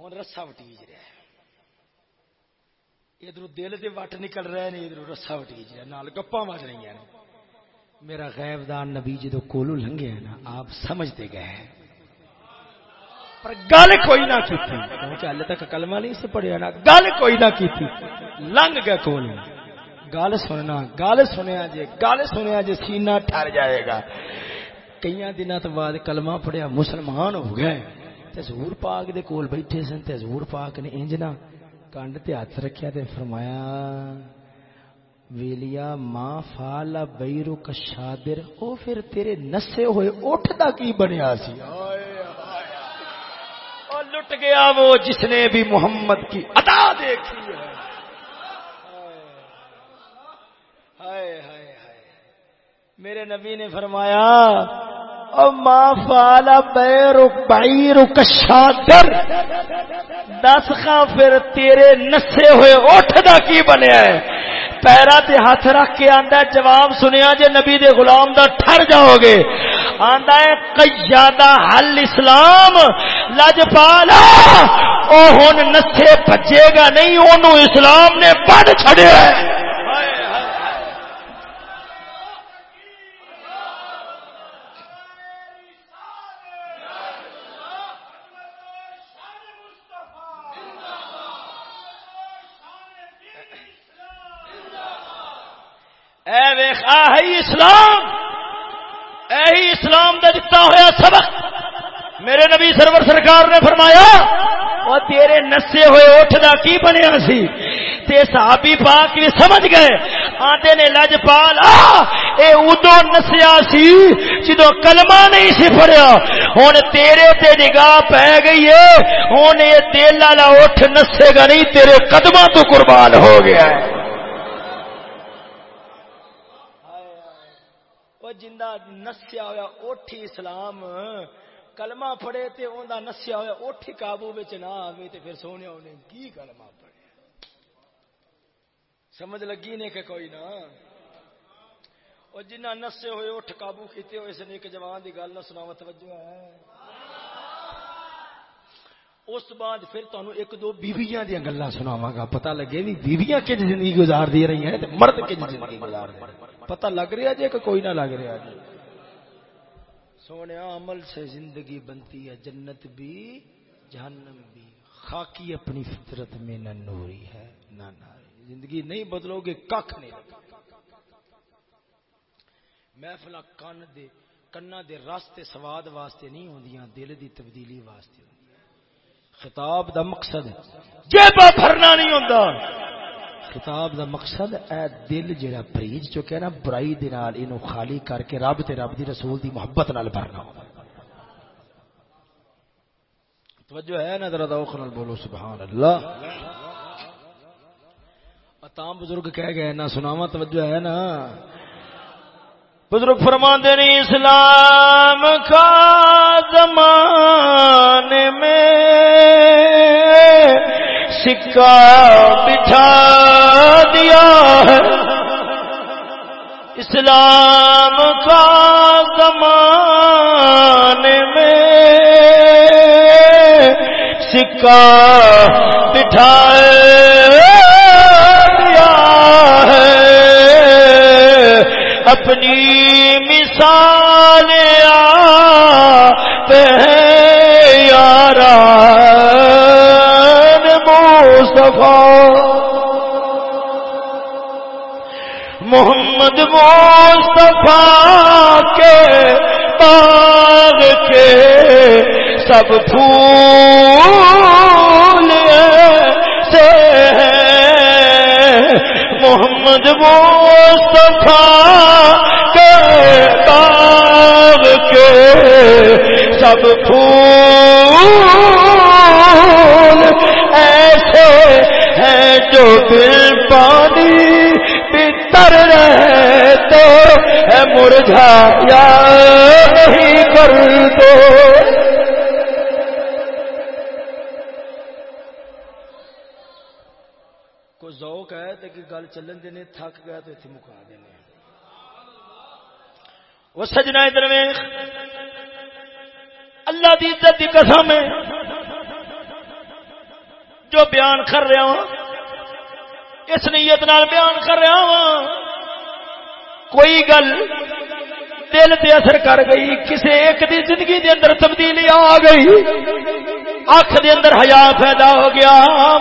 ہوں رسا وٹیج رہا ہے۔ ادھر دل دے وٹ نکل رہے ہیں، ادھر رسا وٹیج رہا نال گپا مج رہی ہیں میرا غیب دان نبی جدو کولو لنگے ہیں نا، آپ سمجھتے گئے ہیں۔ پر گل کوئی نہ کی ہلے تک کلمہ نہیں سے پڑھیا نا، گل کوئی نہ کی لنگ گئے کول گل سننا، گل سنیا جے، گل سنیا جے سینہ ٹھر جائے گا۔ کئی دن بعد کلمہ پڑھیا مسلمان ہو گئے۔ تے حضور پاک دے کول بیٹھے سن تے حضور پاک نے انج نہ کنڈ تے ہاتھ رکھیا تے فرمایا ویلیا ماں فالا بیرو کا شادر، او پھر تیرے نسے ہوئے اٹھ دا کی بنیا سی؟ اور لٹ گیا وہ جس نے بھی محمد کی ادا دیکھی ہے۔ میرے نبی نے فرمایا او ماں فالا بیرو بیرو کا شادر دس خاں پھر تیرے نسے ہوئے اٹھ دا کی بنیا ہے؟ پیرا تے ہاتھ رکھ کے آندا جواب سنیا جے نبی دے غلام دا ٹھر جاؤ گے آندا ہے، قیادہ حل اسلام لجپالا او ہن نسے بچے گا نہیں، اونوں اسلام نے پڑھ چھڑیا ہے اے ویخ آہی اسلام! اے ہی اسلام دا جتا ہویا سبق میرے نبی سرور سرکار نے فرمایا، وہ تیرے نسے ہوئے اٹھ دا کی بنیا سی؟ تے صحابی پاک بھی سمجھ گئے آتے نے لج پال آ اے ادو نسیا سی جدو کلمہ نہیں سی پڑیا ہوں تیرے تے نگاہ پی گئی ہے ہوں یہ دل والا اٹھ نسے گا نہیں، تیرے قدموں تو قربان ہو گیا ہے۔ جندہ نسیا ہوا اوٹھی اسلام، کلمہ پڑے تے اوندا نسیا ہوا اوٹھی قابو وچ نہ آوے تے پھر سونے اونے کی کلمہ پڑے سمجھ لگی نے کہ کوئی نہ؟ اور جنہ نسے ہوئے اٹھ قابو کیتے ہوئے، اس نے ایک جوان دی گل نہ سناوا توجہ ہے۔ اس بعد پھر تانوں ایک دو بیویاں دی گلاں سناواں گا۔ پتہ لگے بھی بیویاں کج زندگی گزار دی رہی ہیں تے مرد کج زندگی گزار دے پتہ لگ رہا جی کہ کوئی نہ لگ رہا جی سونے، عمل سے زندگی بنتی ہے، جنت بھی، جہنم بھی۔ خاکی اپنی فطرت میں نہ نوری ہے، نہ ناری۔ زندگی نہیں بدلو گے کھ نہیں۔ محفل کن دے کنا دے راستے سواد واسطے نہیں ہوندیاں، دل دی تبدیلی واسطے خطاب دا مقصد جیبا بھرنا نہیں ہوندا۔ خطاب دا مقصد اے دل جڑا پریج چکے نا، برائی دے نال اینو خالی کر کے رب تے رب دی رسول دی محبت نال بھرنا توجہ ہے نا ذرا، ذوق نال بولو، سبحان اللہ۔ اتام بزرگ کہہ گئے نا سناواں، توجہ ہے نا۔ بزرگ فرما دے اسلام کا زمانے میں سکہ بٹھا دیا ہے۔ اسلام کا زمانے میں سکہ بٹھا دیا ہے۔ اپنی مثال پہ یارا محمد مصطفیٰ کے باغ کے سب پھول محمد مصطفیٰ کے کے سب پھول ایسے ہیں جو دل پانی پتر رہے تو ہے مرجھایا نہیں کر دو۔ چلن دینے، تھک گیا تو اتنے مکا دینے۔ وہ سجنا ادھر اللہ دی عزت کی قسم ہے۔ جو بیان کر رہا ہوں، اس نیت نال بیان کر رہا ہوں۔ کوئی گل دل تے اثر کر گئی کسی ایک دی زندگی دے اندر تبدیلی آ گئی۔ اکھ دے اندر حیا پیدا ہو گیا۔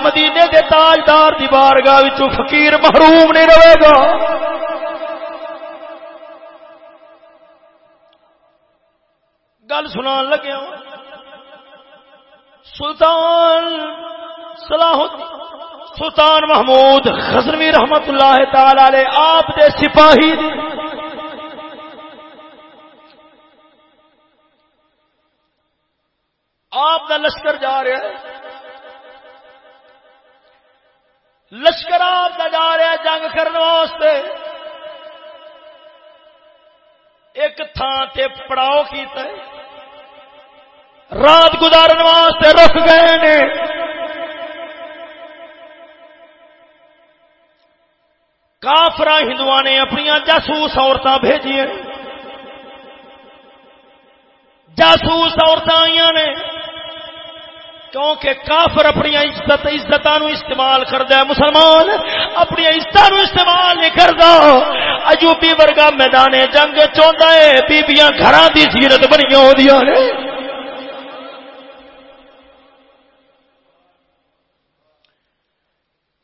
مدینے دے تاجدار دی بارگاہ وچوں فقیر محروم نہیں رہے گا۔ گل سنان لگیا ہاں۔ سلطان صلاح سلطان محمود خزنوی رحمت اللہ تعالی علیہ آپ دے سپاہی دی آپ کا لشکر جا رہا ہے۔ لشکر آپ کا جا رہا ہے جنگ کرنے واسطے۔ ایک تھان تے پڑاؤ کیتا ہے۔ رات گزارن واسطے رک گئے نے۔ کافرا ہندو نے اپنی جاسوس عورتیں بھیجی جاسوس عورتیں آئی نے۔ کیونکہ کافر اپنی عزت عزت استعمال کرتا ہے، مسلمان اپنی عزت استعمال نہیں کرتا اجوبی ورگا میدان جنگ چاہتا ہے، بیبیاں گھر کی سیرت بنی ہو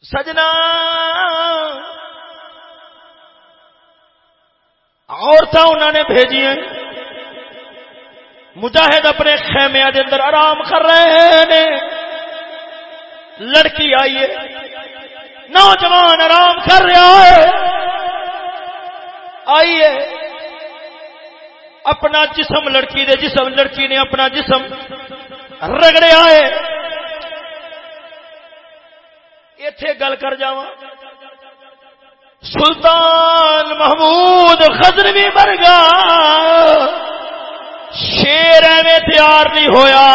سجنا۔ عورتیں انہوں نے بھیجی ہیں مجاہد اپنے خیمیا کے اندر آرام کر رہے ہیں لڑکی آئیے نوجوان آرام کر رہا ہے۔ آئیے اپنا جسم لڑکی دے جسم، لڑکی نے اپنا جسم رگڑیا ہے اتے گل کر جا سلطان محمود خزروی مرگا شیر ایویں تیار نہیں ہویا۔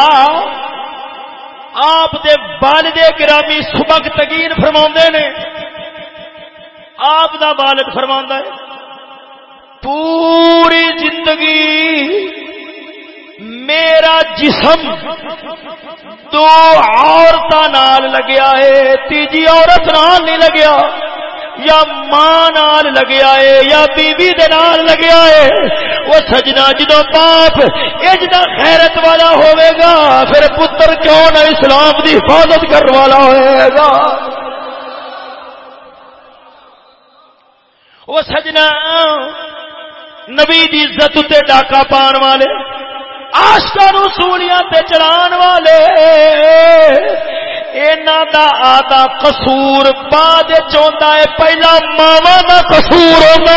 آپ دے والد گرامی سبق تگین فرما نے۔ آپ دا والد فرما ہے، پوری زندگی میرا جسم دو عورتوں لگیا ہے، تیجی عورت نال نہیں لگیا۔ یا ماں نال لگیا ہے یا بیوی دے نال لگیا ہے وہ سجنا جدو باپ اجنا خیرت والا ہوئے گا، پھر پتر کیوں نہ اسلام دی حفاظت کرنے والا ہوئے گا۔ وہ سجنا نبی دی عزت تے ڈاکا پان والے آشکا نو سولیاں تے چلان والے۔ دا آدھا قصور بعد چاہتا ہے، پہلا ماوا کا قصور ہوتا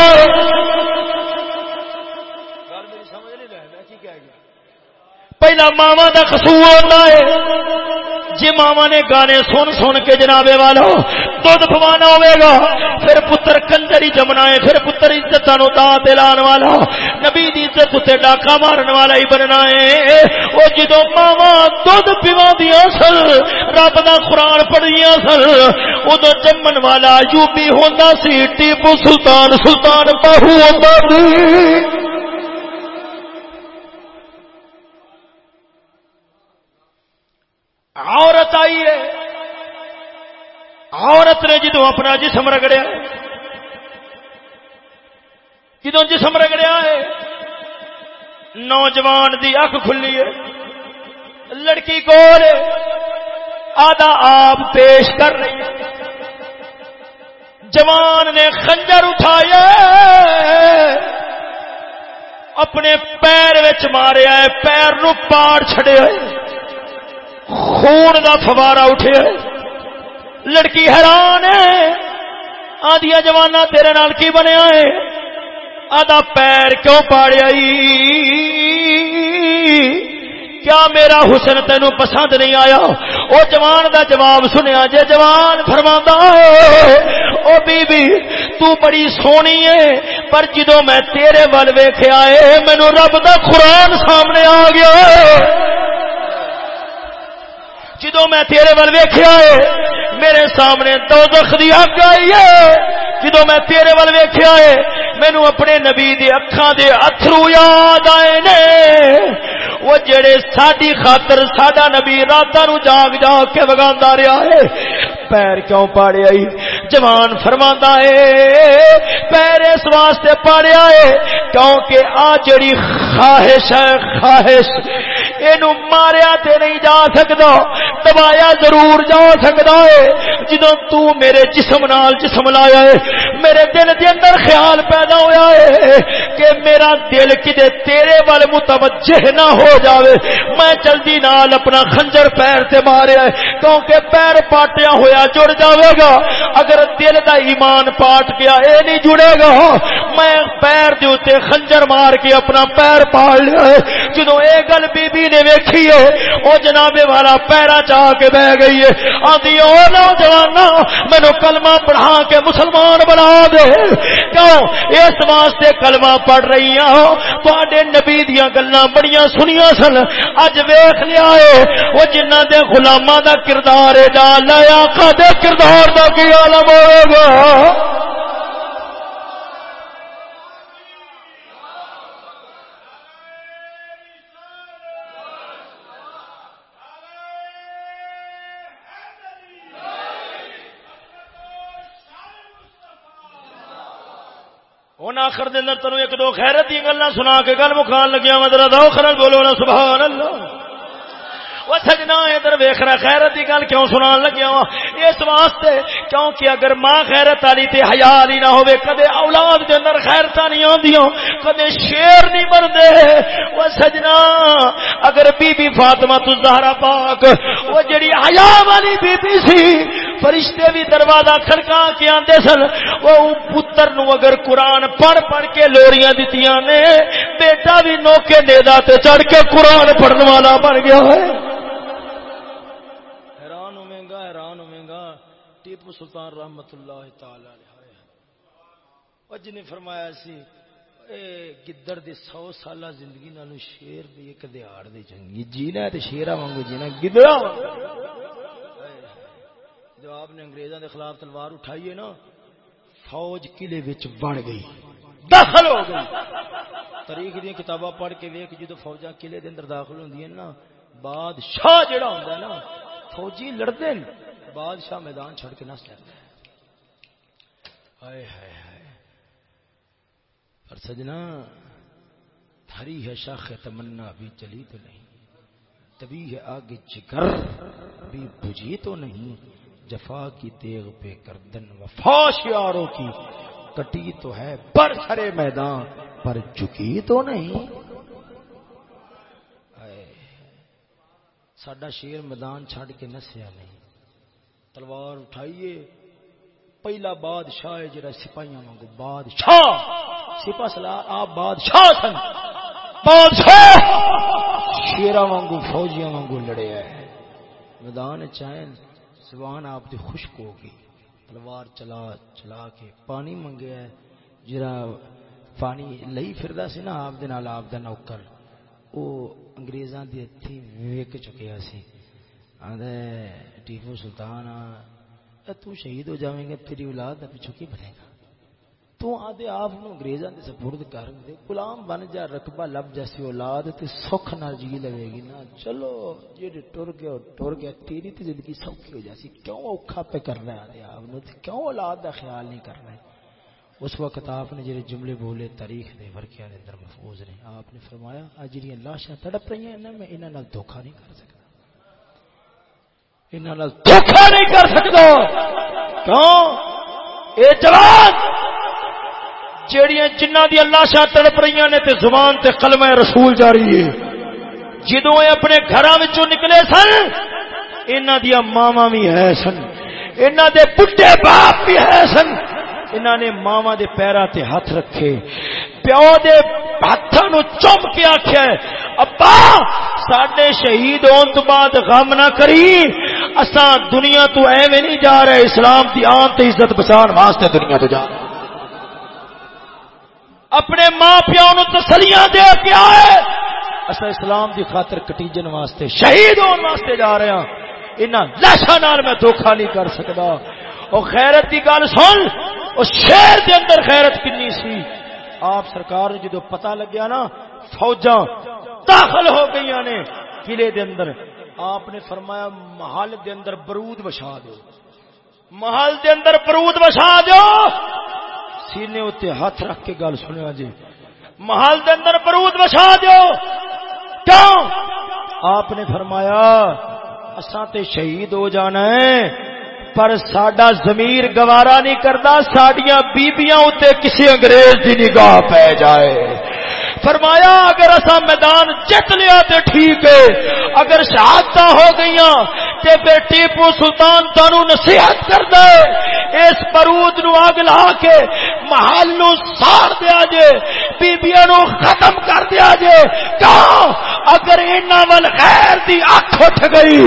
پہلا ماوا کا قصور ہوتا ہے۔ جی ماوا نے گانے سن سن کے جنابے والا دھد پوانا ہوئے گا۔ پھر پتر کنجری جمنا ہے پھر پتر عزت نو دلان والا۔ نبی دی عزت تے ڈاکا مارن والا ہی بننا ہے وہ جدو ماوا دھد پیوا دیا سن رب دا قرآن پڑھیا سن ادو جمن والا یوپی ہوندا سی، ٹیپو سلطان سلطان باہو ہوندا سی عورت آئی ہے عورت نے جدو اپنا جسم رگڑیا جدو جسم رگڑیا ہے، نوجوان دی اک کھلی ہے، لڑکی کو آدھا آپ پیش کر رہی ہے۔ جوان نے خنجر اٹھایا اپنے پیر ماریا ہے، پیر نو پاڑ چھڑے ہوئے خون دا فوارا اٹھے لڑکی حیران ہے۔ آدیا جوانا تیرے نال کی بنیا ہے؟ آدھا پیر کیوں پاڑیا کیا میرا حسن تینو پسند نہیں آیا؟ او جوان دا جواب سنیا جے جوان فرما او بی بی تو بڑی سونی ہے، پر جدو میں تیرے ول ویخیا ہے مینو رب دا قرآن سامنے آ گیا جدو میں تیرے ول ویکھیا ہے، میرے سامنے دوزخ دی اگ آئی ہے۔ جدو میں تیرے ول ویکھیا ہے مینو اپنے نبی دے اکھاں دے اتھرو یاد آئے نے۔ وہ جڑے ساڈی خاطر ساڈا نبی راتاں نو جاگ جاگ کے وگاندا رہیا ہے، پیر کیوں پاڑے آئی؟ جوان فرما ہے، پیر اس واسطے پاڑیا ہے، کیونکہ آ جڑی خواہش ہے، خواہش۔ یہ ماریا تے نہیں جا سکتا دبایا ضرور جا سکتا ہے۔ جدو تو میرے جسم نال جسم لایا ہے، میرے دل دے اندر خیال پیدا ہویا ہے کہ میرا دل کدے تیرے وال متوجہ نہ ہو جاوے۔ میں جلدی نال اپنا خنجر پیر تے ماریا ہے، کیونکہ پیر پاٹیا ہویا جڑ جاوے گا۔ اگر اگر دل دا ایمان پاٹ گیا، اے نہیں جڑے گا ہاں، میں پیر دے اوتے خنجر مار کے اپنا پیر پاڑ لیا ہے۔ جدو اے گل بی بی نے ویکھی ہے، او جناب والا پیرا چاہ کے بہ گئی ہے۔ آندی او نوجوان مینو کلمہ پڑھا کے مسلمان بنا دے۔ کیوں؟ اس واسطے کلمہ پڑھ رہی ہوں تے نبی دیا گلا بڑی سنیا سن۔ اج ویخ لیا ہے وہ جنہ دے غلامہ دا کردار ہے، جا لایا دے کردار دا کی عالم ہوئے گا۔ ہوں آخر دن تینوں ایک دو خیرت دی گلا سنا کے گل مکان لگیا میں ذرا دو خرل بولو نا، سبحان اللہ۔ وہ سجنا ادھر ویخ رہا خیرت کی گل کیوں سنا لگیا وا اس واسطے کیونکہ اگر ماں خیرت والی تے حیا والی نہ ہوے کدے اولاد دے اندر خیرت نہیں آندیاں کدے شیر نہیں بنتے۔ وہ سجنا، اگر بی بی فاطمہ تو زہرا پاک، وہ جڑی حیا والی بی بی سی فرشتے بھی دروازہ کھڑکا کے آتے سن، وہ پتر نو اگر قرآن پڑھ پڑھ کے لوریاں دتیاں نے، بیٹا بھی نوکے نیدا تے چڑھ کے قرآن پڑھنے والا بن گیا ہے۔ حیران ہوے گا حیران ہوے گا ٹیپو سلطان رحمت اللہ تعالی علیہ۔ جن فرمایا سی گدڑ دی سو سالہ زندگی نالو شیر دی ایک دیہڑ دی چنگی جینا تے شیرا وانگو جینا، گدڑا جب آپ نے انگریزاں دے خلاف تلوار اٹھائی ہے نا، فوج قلعے وچ بڑھ گئی، داخل ہو گئی۔ تاریخ دی کتاباں پڑھ کے ویکھ، جدو فوجاں قلعے دے اندر داخل ہوندیاں نا، بادشاہ جڑا ہوندا ہے نا، فوجی لڑدے ہیں بادشاہ میدان چھڑ کے نس لیندا ہے ہائے ہائے ہائے۔ پر سجنا ہری ہے شاخ تمنا بھی چلی تو نہیں۔ تبھی ہے آگے جگر بھی بجھی تو نہیں۔ جفا کی تیغ پہ کردن وفا شیاروں کی۔ کٹی تو ہے پر سرے میدان، پر جھکی تو نہیں۔ سڈا شیر میدان چھڑ کے نسیا نہیں۔ تلوار اٹھائیے، پہلا بادشاہ ہے جڑا سپاہیاں وانگو بادشاہ۔ سپا سلار، آپ بادشاہ سن۔ بادشاہ! شیرا وانگو، فوجیاں وانگو لڑے ہے میدان چائن زبان آپ دی خشک ہو گئی۔ تلوار چلا چلا کے پانی منگیا۔ جا پانی لئی پھردا سی نا، آپ دے نال آپ دا نوکر۔ او انگریزاں دی ہتھی ویک چکیا سی۔ آندا ٹیپو سلطان تو شہید ہو جاویں گے، تیری اولاد دا پیچھے کی بنے گا؟ تو آدھے آپ نو انگریزاں دے سپرد کر دے غلام بن جا رقبہ لب جیسی اولاد تے سکھ نال جی لگے گی نا چلو جڑے ٹر گئے ٹر گئے تیری تے زندگی سوکھی ہو جاسی کیوں اوکھا پہ کر رہا ہے آدھے آپ کیوں اولاد دا خیال نہیں کر رہے اس وقت آپ نے جڑے جملے بولے تاریخ دے ورکیاں دے اندر محفوظ نے آپ نے فرمایا آ جڑیاں لاشاں تڑپ رہی ہیں میں انہاں نال دھوکا نہیں کر سکتا انہاں نال دھوکا نہیں کر سکتا کیوں اے جوان جیڑیاں جنہ دی اللہ شاہ تڑپ رہی نے تے زبان تے کلمہ رسول جاری ہے۔ جدو اپنے گھر نکلے سن، انہاں دیا ماوا بھی ہے سن۔ انہاں دے بڈے باپ بھی ہے سن۔ انہاں نے ماوا دے پیرا تے ہاتھ رکھے۔ پیو دے ہاتھوں نو چم کے آخیا ابا سڈے شہید ہون تو بعد غم نہ کری۔ اساں دنیا تو ایویں نہیں جا رہے، اسلام دی آن تے عزت بچان واسطے دنیا تو جا رہے اپنے ماں پیو نو تسلیاں دے کے آئے۔ اصا اسلام دی خاطر کٹیجن واسطے، شہید ہونے واسطے جا رہے ہیں انہاں لاشاں نال میں دھوکا نہیں کر سکدا۔ او خیرت دی گل سن، او شہر دے اندر خیرت کنی سی۔ آپ سرکار نے جدو پتہ لگیا نا، فوجاں داخل ہو گئی نے قلعے دے اندر۔ آپ نے فرمایا، محل دے اندر برود بچا دو۔ محل دے اندر برود بچا دو۔ سینے اتنے ہاتھ رکھ کے گل سنیا ہاں جی۔ محل دے اندر برود بچا دو کیوں؟ آپ نے فرمایا، اساں تے شہید ہو جانا ہے، پر ساڈا ضمیر گوارا نہیں کرتا ساڈیاں بیبیاں اتنے کسی انگریز دی نگاہ پہ جائے۔ فرمایا، اگر اصا میدان جت لیا تو ٹھیک ہے۔ اگر شہادت ہو گئی تے پھر ٹیپو سلطان تانو نصیحت کر دے اس برود نو اگ لا کے محل نو ساڑ دیا جے، بیبیاں نو ختم کر دیا جے۔ کہاں اگر انہاں ول خیر دی اکھ اٹھ گئی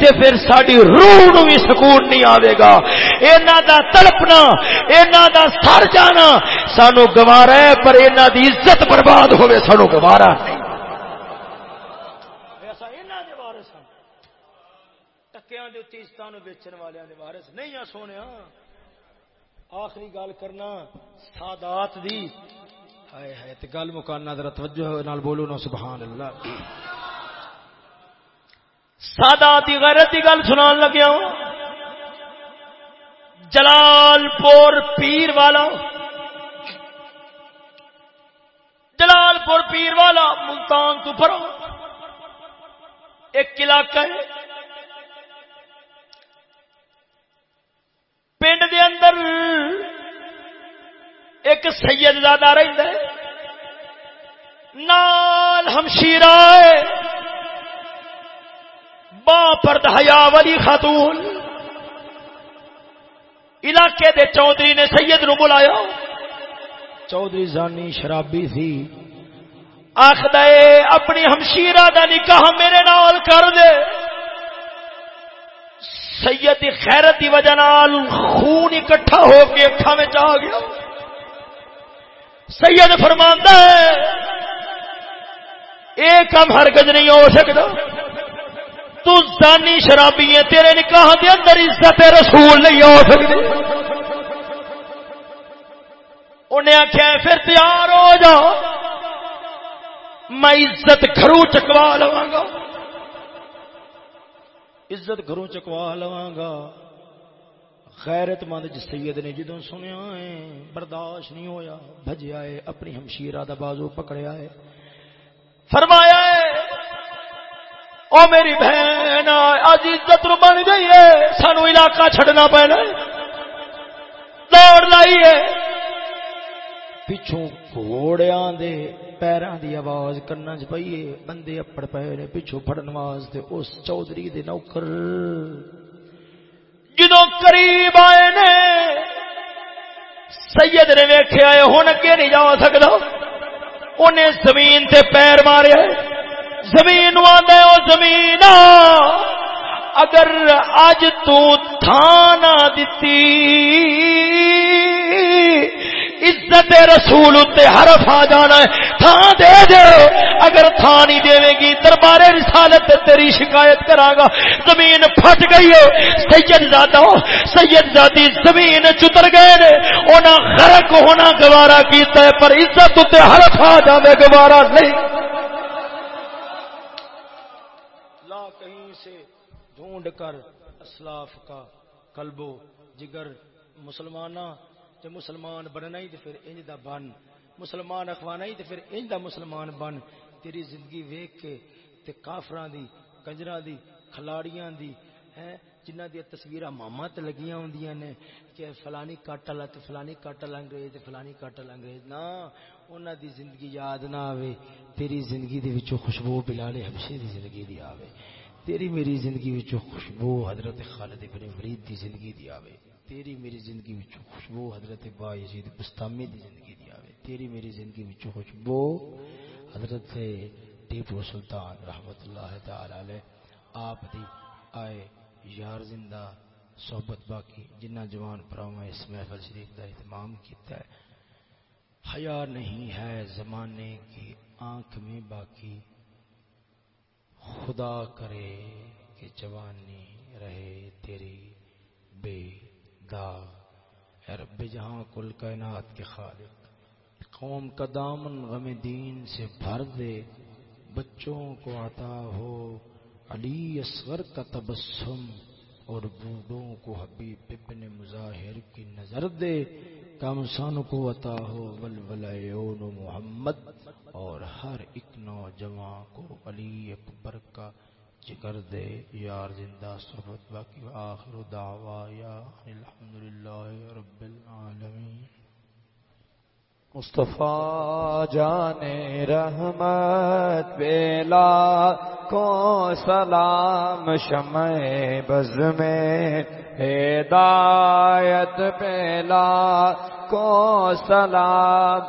تے پھر ساڈی روح نو بھی سکون نہیں آوے گا۔ انہاں دا تڑپنا، انہاں دا سڑ جانا، سانو گوارا ہے، پر انہاں دی عزت برباد ہوے سانو گوارا۔ نہیں نہیں آ سونے آخری گل کرنا سادات دی۔ ہائے ہائے، تے گل مکانا، ذرا توجہ نال بولو نا سبحان اللہ سادات دی غیرت دی گل سنان لگیا ہوں۔ جلال پور پیر والا۔ جلال پور پیر والا ملتان تو پر ایک علاقہ ہے۔ پنڈ دے اندر ایک سید زیادہ رہتا ہے۔ نال ہمشیرا با پرد حیا والی خاتون۔ علاقے دے چودھری نے سید نو بلایا۔ چودھری زانی شرابی تھی۔ آخد اپنی ہمشیرہ دا نکاح میرے نال کر دے۔ سید دی خیرت دی وجہ نال خون اکٹھا ہو کے اکھا میں آ گیا۔ سید فرماندا ہے ایک کم ہرگز نہیں ہو سکتا تو زانی شرابی ہے تیرے نکاح دے اندر عزت رسول نہیں ہو سکتی انہیں آخیا پھر تیار ہو جا میں عزت گھروں چکوا لوا گا۔ عزت گھروں چکوا لوا گا۔ خیرت مند سید نے جدو سنیا ہے، برداشت نہیں ہویا۔ بجیا ہے، اپنی ہمشیرہ دا بازو پکڑیا ہے۔ فرمایا ہے، او میری بہن، آج عزت رو بن گئی ہے، سانو علاقہ چھڑنا پینا دوڑ لائی ہے۔ پچھوں گھوڑیاں دے پیراں دی آواز کرنا چ پئیے بندے اپڑ پے نے پچھوں پھڑن واسطے اس چودھری دے نوکر جدو قریب آئے نے سید نے ویخیا ہے ہوں اگے نہیں جا سکتا انہیں زمین تے پیر مارے زمین آدھا وہ زمین اگر اج تھانا دتی عزت رسول اتنے حرف آ جانا ہے۔ تھان دے دے۔ اگر تھان نہیں دے گی، دربار رسالت تیری شکایت کرا گا۔ زمین پھٹ گئی ہے۔ سید زادہ، سید زادی زمین چتر گئے نے۔ انہیں غرق ہونا گوارا کیتا ہے، پر عزت اتنے حرف آ جانے گوارا نہیں۔ لا کہیں سے ڈھونڈ کر اسلاف کا قلبو، جگر مسلمانہ تے مسلمان بننا ہی تے پھر انج دا بن۔ مسلمان اخوانا ہی تے پھر انج دا مسلمان بن۔ تیری زندگی ویکھ کے تے کافراں دی، کنجراں دی، کھلاڑیاں دی ہیں جنہ دی تصویراں ماما تے لگیاں ہوندیاں نے کہ فلانی کٹ والا تے فلانی کٹ والا انگریز تے فلانی کٹ والا انگریز۔ نا انہاں دی زندگی یاد نہ آوے۔ تیری زندگی دے وچوں خوشبو بلال حبشی دی زندگی دی آوے۔ تیری میری زندگی وچوں خوشبو حضرت خالد ابن فرید دی زندگی دی آوے۔ تیری میری زندگی وچوں خوشبو حضرت با یزید بستامی دی زندگی دی آوے، تیری میری زندگی وچوں خوشبو حضرت ٹیپو سلطان رحمت اللہ تعالی علیہ، آپ دی آئے یار زندہ صحبت باقی، جنہ جوان پراؤں اس محفل شریف کا اہتمام کیتا ہے۔ حیا نہیں ہے زمانے کی آنکھ میں باقی، خدا کرے کہ جوانی رہے تیری بے داغ اے رب جہاں کل کائنات کے خالق، قوم کا دامن غم دین سے بھر دے، بچوں کو عطا ہو علی اصغر کا تبسم اور بوڑھوں کو حبیب ابن مظاہر کی نظر دے کامسان کو عطا ہو ولولون محمد اور ہر ایک نوجوان کو علی اکبر کا ذکر دے یار زندہ صحبت، باقی آخر دعوا یا الحمدللہ رب العالمین۔ مصطفیٰ جان رحمت، بیلا کو سلام شمع بز میں ہدایت، بیلا کو سلام۔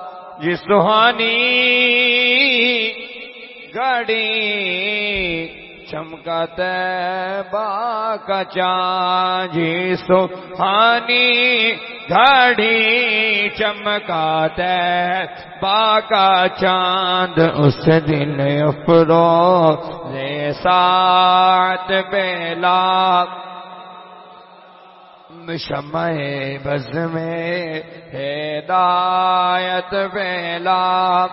جس سہانی گڑی چمکت با کا چاند جی سوانی گھڑی چمکات با کا چاند، اس دن افرو رے سات بیلا۔ شمع بز میں ہدایت بیلا۔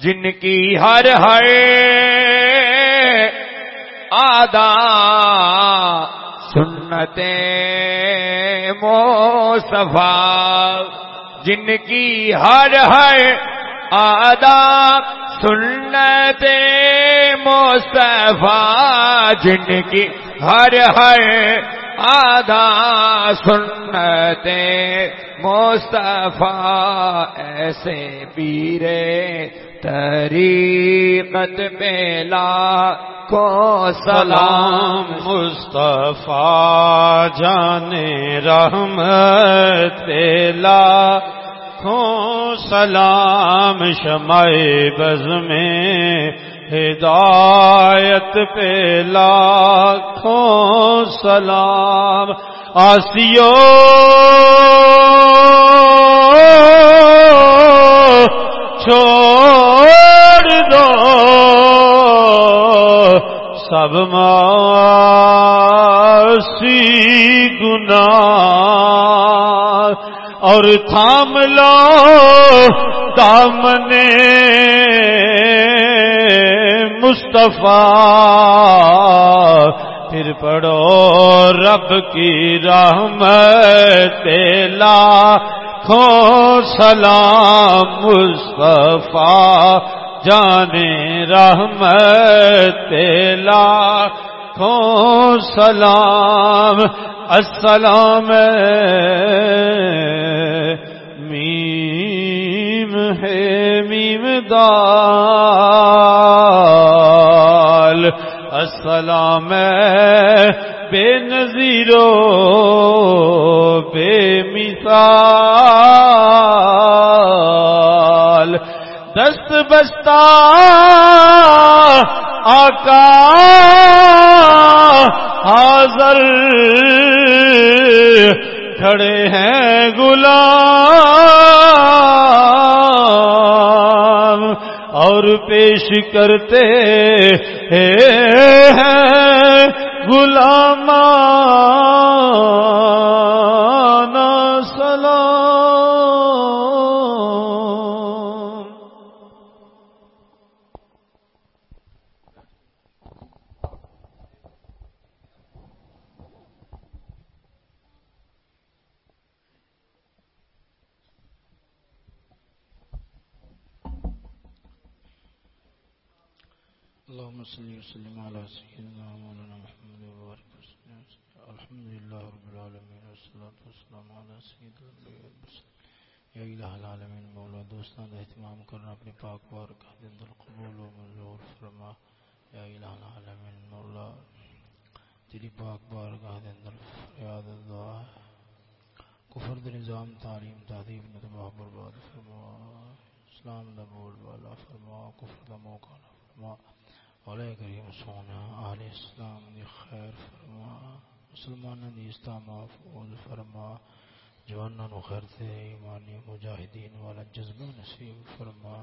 جن کی ہر ہر آدا سنتے موصفا جن کی ہر ہر آدا سنتے موصفا جن کی ہر ہر آدھا سنت مصطفیٰ ایسے پیرے طریقت پہلا کو سلام مصطفیٰ جانے رحمت پہلا کو سلام شمع بز میں ہدایت پہ لاکھوں سلام آسیو چھوڑ دو سب ماسی گنا اور تھام لو دامنے مصطفیٰ، پھر پڑھو رب کی رحمت لاکھوں سلام مصطفیٰ، جانے رحمت لاکھوں سلام، السلام، میم ہے میم دال السلام بے نظیرو بے مثال۔ دست بستہ آقا حاضر۔ کھڑے ہیں غلام۔ اور پیش کرتے ہیں بولو منظور فرما یا الہ العالمین مولا تیری پاک بارگاہ دے اندر فریاد دعا ہے کفر دے نظام تعلیم تعظیم نے تباہ برباد فرما اسلام دا بول بالا فرما کفر دا موقع نہ فرما اولا کریم سونا آل اسلام دی خیر فرما مسلمانوں دی اسلام معفوظ فرما جوانوں نو خیر تے ایمانی مجاہدین والا جذبہ نصیب فرما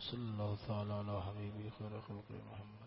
صلی اللہ تعالی علی حبیبی خیر خلق محمد.